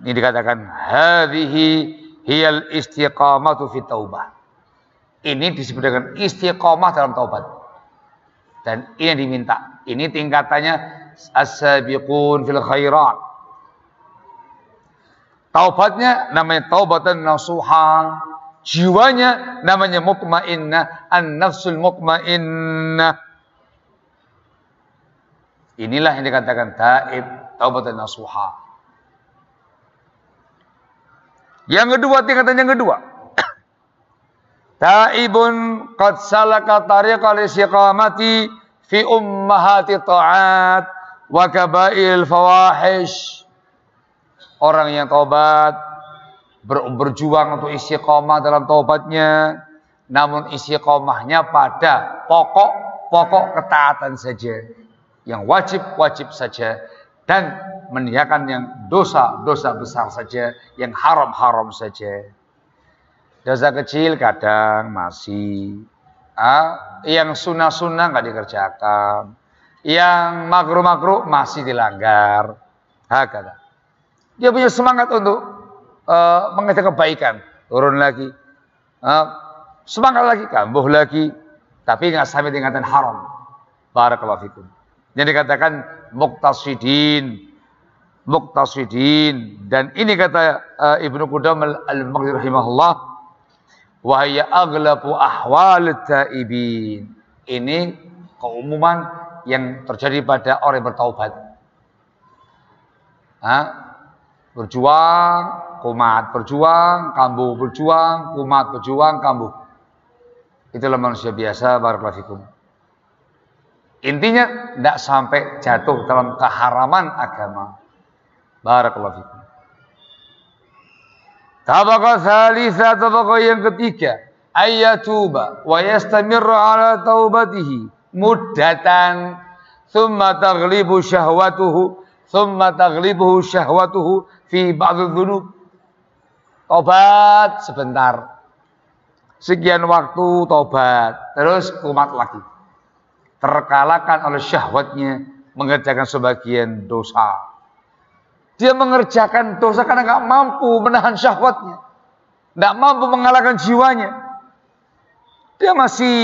Ini dikatakan hadhihi hiyal istiqamatu fi taubah. Ini disebut dengan istiqamah dalam taubat. Dan ini yang diminta. Ini tingkatannya as-sabiqun fil khairat. Taubatnya namanya taubatan nasuha Jiwanya namanya mutmainnah, an-nafsul mutmainnah. Inilah yang dikatakan taib, taubat dan nasuha. Yang kedua, tingkatan yang kedua. Taibun qad salaka tariqa istiqamati fi ummahati ta'at wa kabail fawahish. Orang yang taubat ber, berjuang untuk istiqomah dalam taubatnya, namun istiqomahnya pada pokok-pokok ketaatan saja, yang wajib-wajib saja, dan meninggalkan yang dosa-dosa besar saja, yang haram-haram saja. Dosa kecil kadang masih, ah, yang sunnah-sunnah nggak dikerjakan, yang makruh-makruh masih dilanggar. Hakata. Dia punya semangat untuk uh, mengerjakan kebaikan, turun lagi. Uh, semangat lagi, kambuh lagi. Tapi nggak sampai tingkatan haram. Barakallahu fikum. Yang dikatakan muktasidin. Muktasidin. Dan ini kata uh, Ibnu Qudam al-Maghdi rahimahullah. Wahaya aglabu ahwal taibin. Ini keumuman yang terjadi pada orang yang bertaubat. Ha? Berjuang kumat berjuang, kambuh berjuang, kumat berjuang, kambuh. Itulah manusia biasa, barakallahu Intinya tidak sampai jatuh dalam keharaman agama. Barakallahu fikum. Tabaqah salisa, tabaqah yang ketiga. Ayyatuba wa yastamirru ala taubatihi muddatan thumma taghlibu syahwatuhu thumma taghlibuhu syahwatuhu fi ba'd dhunub Tobat sebentar. Sekian waktu tobat. Terus kumat lagi. Terkalahkan oleh syahwatnya. Mengerjakan sebagian dosa. Dia mengerjakan dosa karena nggak mampu menahan syahwatnya. Nggak mampu mengalahkan jiwanya. Dia masih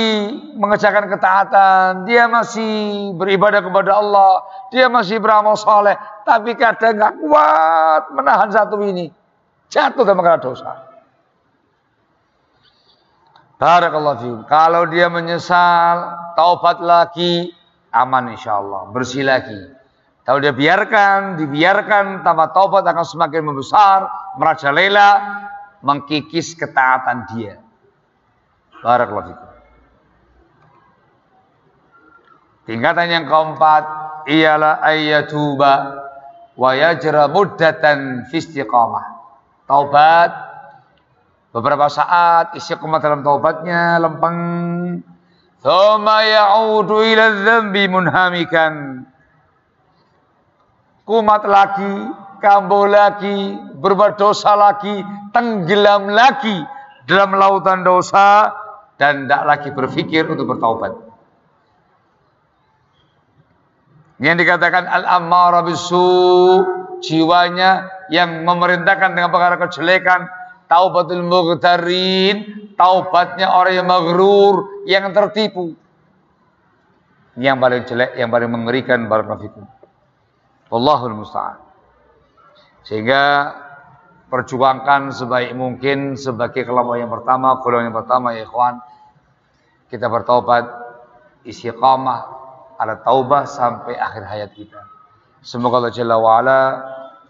mengerjakan ketaatan, dia masih beribadah kepada Allah, dia masih beramal soleh, tapi kadang nggak kuat menahan satu ini. Jatuh dalam perkara dosa. Barakallahu fiikum. Kalau dia menyesal, taubat lagi, aman insya Allah. Bersih lagi. Kalau dia biarkan, dibiarkan, tanpa taubat akan semakin membesar, merajalela, mengkikis ketaatan dia. Barakallahu fiikum. Tingkatan yang keempat ialah ayyatuba wa yajra muddatan fi istiqamah taubat beberapa saat istiqomah dalam taubatnya lempeng thumma ya'udu ila dzambi munhamikan kumat lagi kambuh lagi berbuat dosa lagi tenggelam lagi dalam lautan dosa dan tidak lagi berpikir untuk bertaubat yang dikatakan al-ammara bisu jiwanya yang memerintahkan dengan perkara kejelekan, taubatul mughtarin, taubatnya orang yang maghrur, yang tertipu. Yang paling jelek, yang paling mengerikan barakallahu fikum. Wallahul musta'an. Sehingga perjuangkan sebaik mungkin sebagai kelompok yang pertama, golongan yang pertama ya ikhwan. Kita bertaubat istiqamah ada taubah sampai akhir hayat kita. Semoga Allah Jalla wa'ala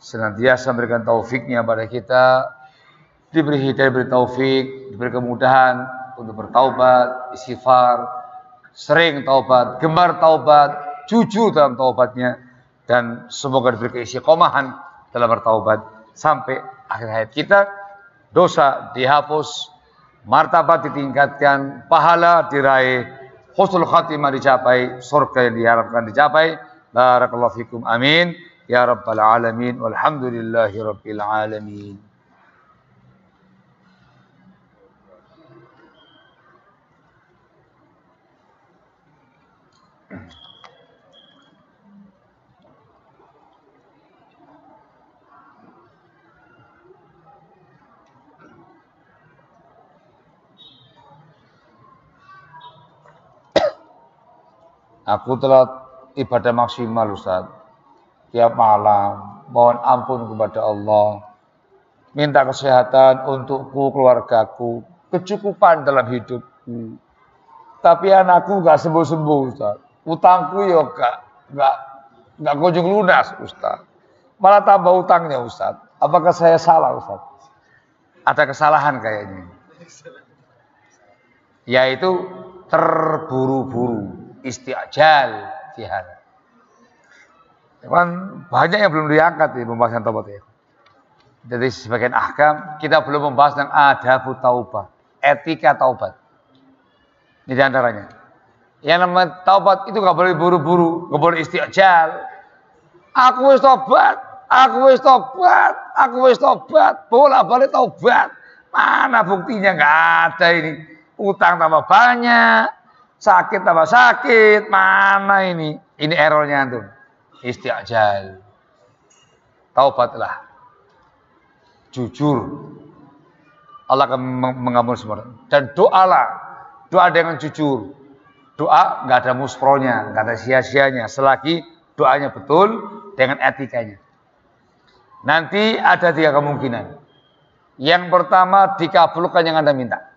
senantiasa memberikan taufiknya pada kita diberi hidayah, diberi taufik, diberi kemudahan untuk bertaubat, istighfar, sering taubat, gemar taubat, jujur dalam taubatnya dan semoga diberi keistiqomahan dalam bertaubat sampai akhir hayat kita dosa dihapus, martabat ditingkatkan, pahala diraih, husnul khatimah dicapai, surga yang diharapkan dicapai. Barakallahu fikum. Amin. Ya rabbal alamin walhamdulillahi rabbil alamin. Aku telah ibadah maksimal Ustaz. Tiap malam mohon ampun kepada Allah. Minta kesehatan untukku, keluargaku, kecukupan dalam hidupku. Tapi anakku gak sembuh-sembuh Ustaz. Utangku ya gak gak gak kunjung lunas Ustaz. Malah tambah utangnya Ustaz. Apakah saya salah Ustaz? Ada kesalahan kayaknya. Yaitu terburu-buru istiajal jihad. Kan banyak yang belum diangkat di pembahasan taubat ya. Jadi sebagian ahkam kita belum membahas tentang adab taubat, etika taubat. Ini di antaranya. Yang namanya taubat itu gak boleh buru-buru, gak boleh istiqjal. Aku wis taubat, aku wis taubat, aku wis taubat, bola balik taubat. Mana buktinya nggak ada ini. Utang tambah banyak, Sakit tambah sakit. Mana ini? Ini errornya tuh. Istiajal. Taubatlah. Jujur. Allah akan mengampuni semua. Dan doalah. Doa dengan jujur. Doa nggak ada muspronya, nggak ada sia-sianya. Selagi doanya betul dengan etikanya. Nanti ada tiga kemungkinan. Yang pertama dikabulkan yang Anda minta.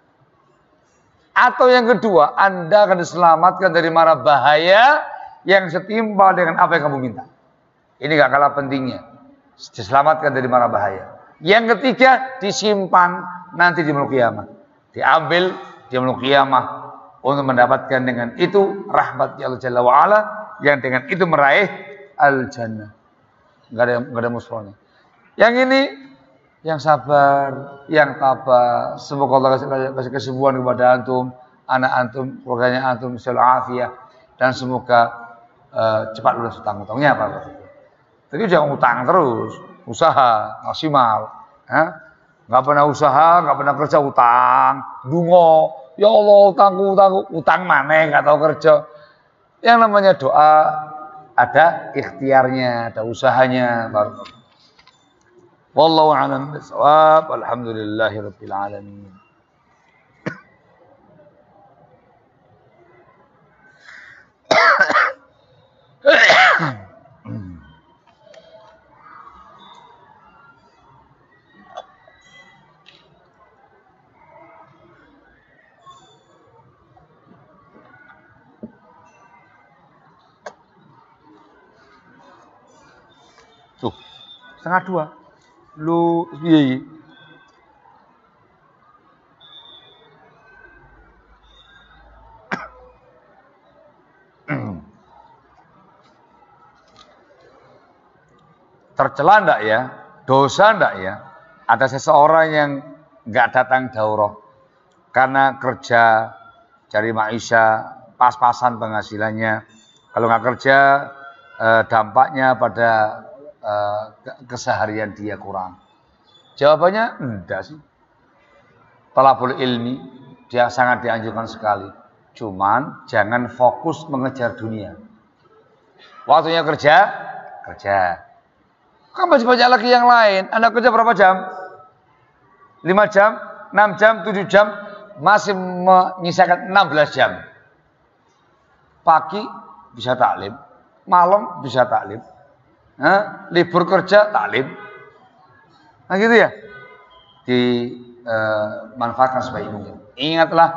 Atau yang kedua, Anda akan diselamatkan dari mara bahaya yang setimpal dengan apa yang kamu minta. Ini gak kalah pentingnya. Diselamatkan dari mara bahaya. Yang ketiga, disimpan nanti di muluk kiamat. Diambil di muluk kiamat untuk mendapatkan dengan itu rahmat Allah Jalla wa'ala yang dengan itu meraih al-jannah. Gak ada, gak ada musuhnya. Yang ini yang sabar, yang tabah. Semoga Allah kasih, kasih kesembuhan kepada antum, anak antum, keluarganya antum, selalu afiah dan semoga uh, cepat lulus utang-utangnya apa Tapi jangan utang terus, usaha maksimal. Ya? Gak pernah usaha, gak pernah kerja utang, dungo. Ya Allah utangku, utangku, utang mana nggak tahu kerja. Yang namanya doa ada ikhtiarnya, ada usahanya. Baru. Wallahu a'lam bishawab. Alhamdulillahirabbil alamin. Tuh, setengah dua lu piye tercela ndak ya? Dosa ndak ya? Ada seseorang yang nggak datang daurah karena kerja cari maisha pas-pasan penghasilannya. Kalau nggak kerja eh, dampaknya pada uh, keseharian dia kurang? Jawabannya enggak sih. Talabul ilmi dia sangat dianjurkan sekali. Cuman jangan fokus mengejar dunia. Waktunya kerja, kerja. Kan masih banyak lagi yang lain. Anda kerja berapa jam? 5 jam, 6 jam, 7 jam, masih menyisakan 16 jam. Pagi bisa taklim, malam bisa taklim, nah, libur kerja taklim. Nah gitu ya. Dimanfaatkan eh, sebaik mungkin. Ingatlah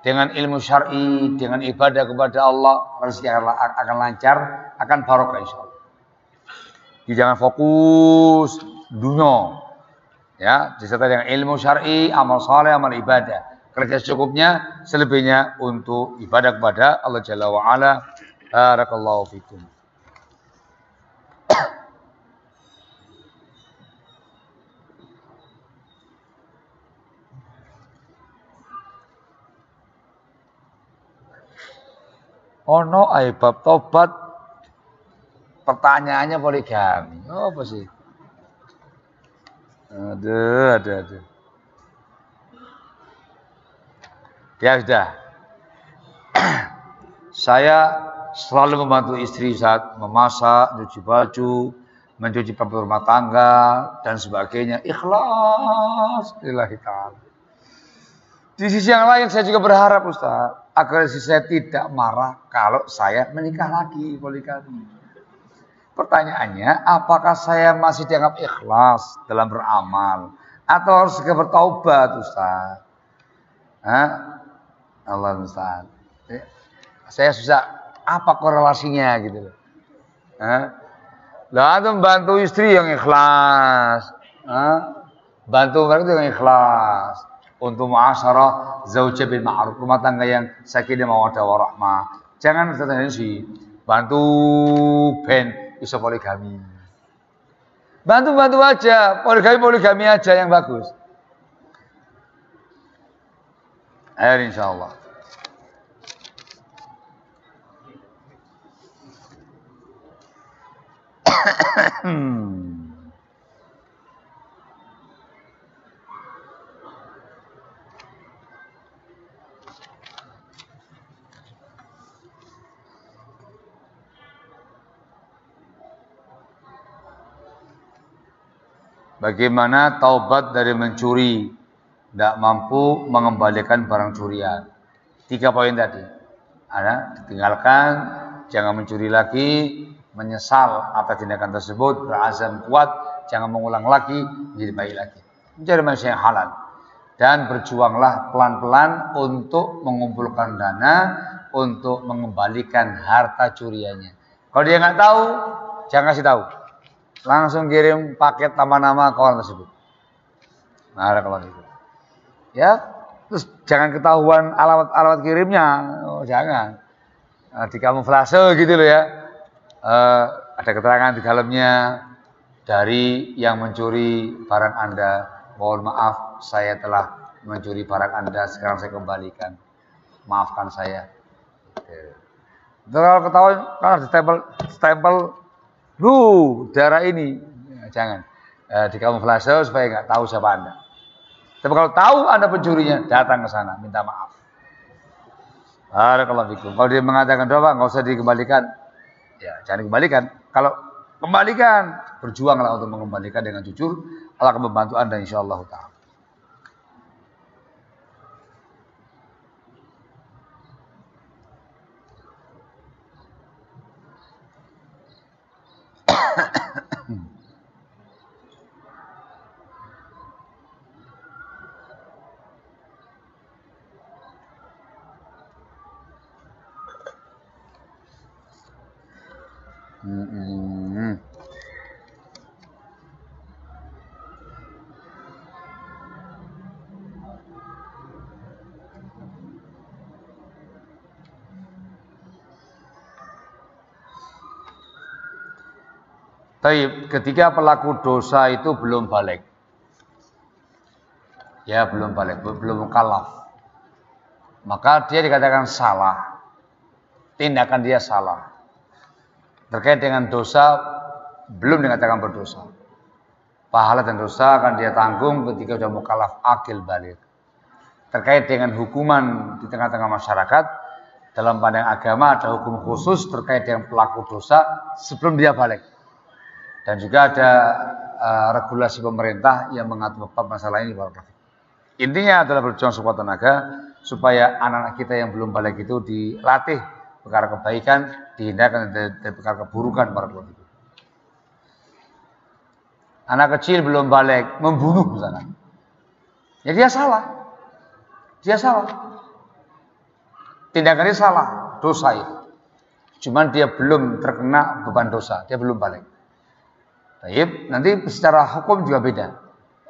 dengan ilmu syar'i, dengan ibadah kepada Allah, rezeki akan, lancar, akan barokah insya Allah. Jadi jangan fokus dunia. Ya, disertai dengan ilmu syar'i, amal saleh, amal ibadah. Kerja secukupnya, selebihnya untuk ibadah kepada Allah Jalla wa ala. Barakallahu fikum. Ono ae bab tobat pertanyaannya poligami. Oh, apa sih? Ada, ada, ada. Ya sudah. Saya selalu membantu istri saat memasak, mencuci baju, mencuci pembantu rumah tangga dan sebagainya. Ikhlas lillahi ta'ala. Di sisi yang lain saya juga berharap Ustaz agar istri saya tidak marah kalau saya menikah lagi poligami. Pertanyaannya, apakah saya masih dianggap ikhlas dalam beramal atau harus segera bertaubat, Ustaz? Hah? Allah Ustaz. Eh, saya susah apa korelasinya gitu loh. Lah bantu istri yang ikhlas. Hah? Bantu mereka yang ikhlas untuk muasyarah zaujah bil ma'ruf rumah tangga yang sakinah mawaddah warahmah. Jangan sih bantu ben bisa poligami. Bantu-bantu aja, poligami-poligami aja yang bagus. Ayo insya Allah. hmm. Bagaimana taubat dari mencuri, tidak mampu mengembalikan barang curian. Tiga poin tadi. Ada ditinggalkan, jangan mencuri lagi, menyesal atas tindakan tersebut, berazam kuat, jangan mengulang lagi, menjadi baik lagi. Menjadi manusia yang halal. Dan berjuanglah pelan-pelan untuk mengumpulkan dana untuk mengembalikan harta curiannya. Kalau dia nggak tahu, jangan kasih tahu langsung kirim paket nama-nama kawan tersebut. Nah, ada kawan itu. Ya, terus jangan ketahuan alamat-alamat kirimnya, oh, jangan. Nah, di kamuflase gitu loh ya. Uh, ada keterangan di dalamnya dari yang mencuri barang Anda. Mohon maaf, saya telah mencuri barang Anda, sekarang saya kembalikan. Maafkan saya. Kalau ketahuan, kan ada stempel, stempel Lu, darah ini. Ya, jangan. Eh, di kamuflase supaya nggak tahu siapa Anda. Tapi kalau tahu Anda pencurinya, datang ke sana, minta maaf. Barakallahu fikum. Kalau dia mengatakan doa, nggak usah dikembalikan. Ya, jangan dikembalikan. Kalau kembalikan, berjuanglah untuk mengembalikan dengan jujur. Allah akan membantu Anda insyaallah taala. Hmm. Tapi ketika pelaku dosa itu belum balik. Ya, belum balik, belum kalaf. Maka dia dikatakan salah. Tindakan dia salah. Terkait dengan dosa belum dikatakan berdosa. Pahala dan dosa akan dia tanggung ketika sudah mukalaf akil balik. Terkait dengan hukuman di tengah-tengah masyarakat, dalam pandang agama ada hukum khusus terkait dengan pelaku dosa sebelum dia balik. Dan juga ada uh, regulasi pemerintah yang mengatur masalah ini. Intinya adalah berjuang sekuat tenaga supaya anak-anak kita yang belum balik itu dilatih perkara kebaikan, dihindarkan dari, perkara keburukan itu. Anak kecil belum balik, membunuh misalnya. Ya dia salah. Dia salah. Tindakannya salah, dosa itu. Cuman dia belum terkena beban dosa, dia belum balik. Baik, nanti secara hukum juga beda.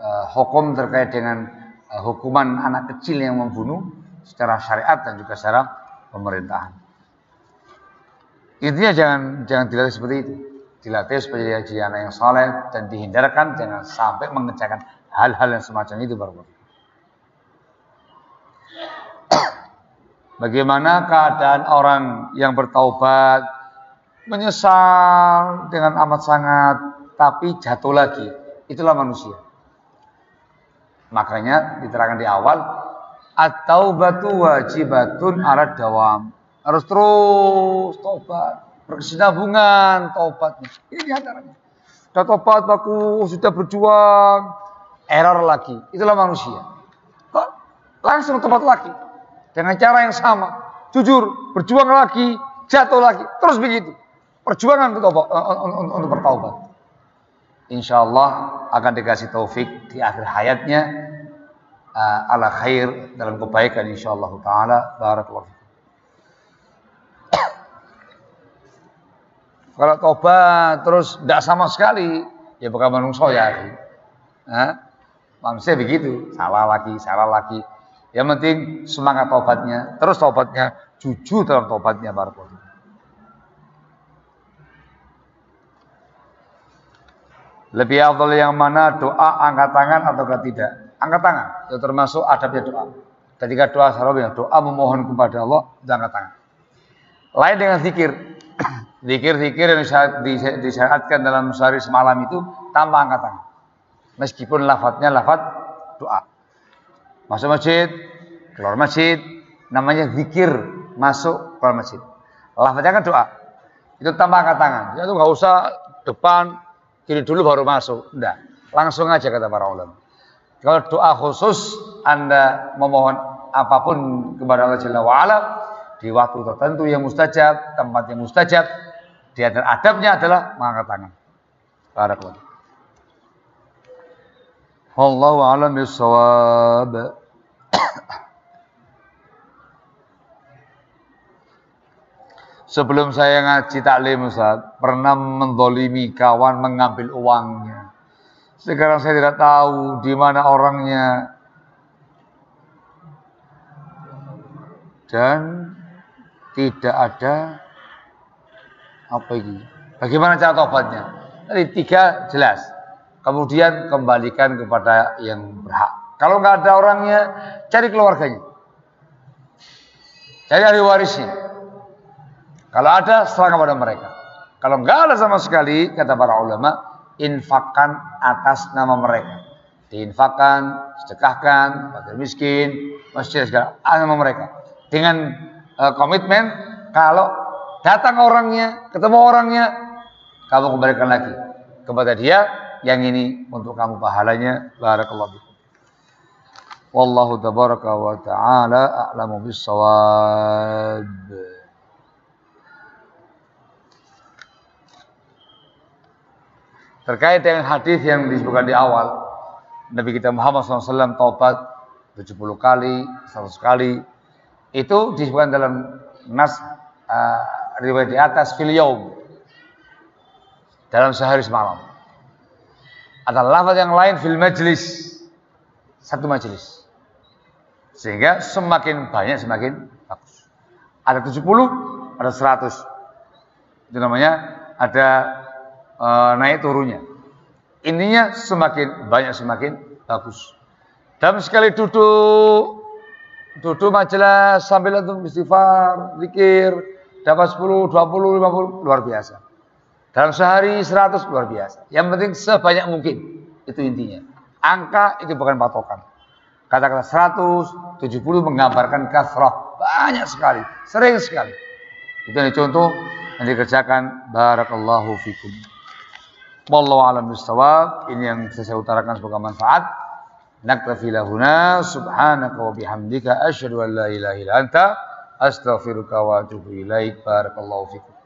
Uh, hukum terkait dengan uh, hukuman anak kecil yang membunuh secara syariat dan juga secara pemerintahan. Intinya jangan jangan dilatih seperti itu. Dilatih supaya jadi anak yang soleh dan dihindarkan jangan sampai mengerjakan hal-hal yang semacam itu baru Bagaimana keadaan orang yang bertaubat? Menyesal dengan amat sangat tapi jatuh lagi itulah manusia makanya diterangkan di awal atau batu wajibatun ala dawam harus terus taubat berkesinambungan taubatnya. Ini di antaranya. Sudah taubat aku, sudah berjuang, error lagi. Itulah manusia. Langsung taubat lagi. Dengan cara yang sama. Jujur, berjuang lagi, jatuh lagi. Terus begitu. Perjuangan untuk, untuk, untuk bertaubat. Insya Allah akan dikasih taufik di akhir hayatnya uh, ala khair dalam kebaikan insya Allah taala barakallahu Kalau tobat terus tidak sama sekali, ya bukan manusia ya. Hah? Manusia begitu, salah lagi, salah lagi. Yang penting semangat tobatnya, terus tobatnya jujur dalam tobatnya barakallahu. Lebih afdal yang mana doa angkat tangan atau tidak? Angkat tangan, itu termasuk adabnya doa. Ketika doa sarawih, doa memohon kepada Allah, angkat tangan. Lain dengan zikir, Zikir-zikir yang disyariatkan dalam sehari semalam itu tanpa angkat tangan. Meskipun lafadznya lafadz doa. Masuk masjid, keluar masjid, namanya zikir masuk keluar masjid. Lafadznya kan doa. Itu tanpa angkat tangan. Itu nggak usah depan, kiri dulu baru masuk. Enggak. Langsung aja kata para ulama. Kalau doa khusus Anda memohon apa pun kepada Allah Jalla wa'ala di waktu tertentu yang mustajab, tempat yang mustajab, di antara adabnya adalah mengangkat tangan. Barakallahu. Wallahu a'lam. Sebelum saya ngaji taklim Ustaz, pernah mendolimi kawan mengambil uangnya. Sekarang saya tidak tahu di mana orangnya. Dan tidak ada apa ini? Bagaimana cara tobatnya? Tadi tiga jelas. Kemudian kembalikan kepada yang berhak. Kalau nggak ada orangnya, cari keluarganya. Cari ahli warisnya. Kalau ada, serahkan kepada mereka. Kalau nggak ada sama sekali, kata para ulama, infakkan atas nama mereka. Diinfakkan, sedekahkan, bagi miskin, masjid segala, atas nama mereka. Dengan uh, komitmen, kalau Datang orangnya, ketemu orangnya, kamu kembalikan lagi kepada dia yang ini untuk kamu pahalanya. Barakallahu fikum. Wallahu tabaraka wa ta'ala a'lamu bis-shawab. Terkait dengan hadis yang disebutkan di awal, Nabi kita Muhammad SAW taubat 70 kali, 100 kali. Itu disebutkan dalam nas uh, riwayat di atas fil yaum dalam sehari semalam. Ada lafaz yang lain fil majlis satu majlis. Sehingga semakin banyak semakin bagus. Ada 70, ada 100. Itu namanya ada e, naik turunnya. Intinya semakin banyak semakin bagus. Dalam sekali duduk duduk majelis sambil untuk istighfar, zikir, dapat 10, 20, 50 luar biasa. Dalam sehari 100 luar biasa. Yang penting sebanyak mungkin. Itu intinya. Angka itu bukan patokan. Kata-kata 100, 70 menggambarkan kasrah. Banyak sekali. Sering sekali. Itu yang contoh yang dikerjakan. Barakallahu fikum. Wallahu alam bisawab. Ini yang bisa saya utarakan sebagai manfaat. Naktafi lahuna subhanaka wa bihamdika asyhadu an la ilaha illa anta Astaghfiruka wa atubu ilaik. Barakallahu fikum.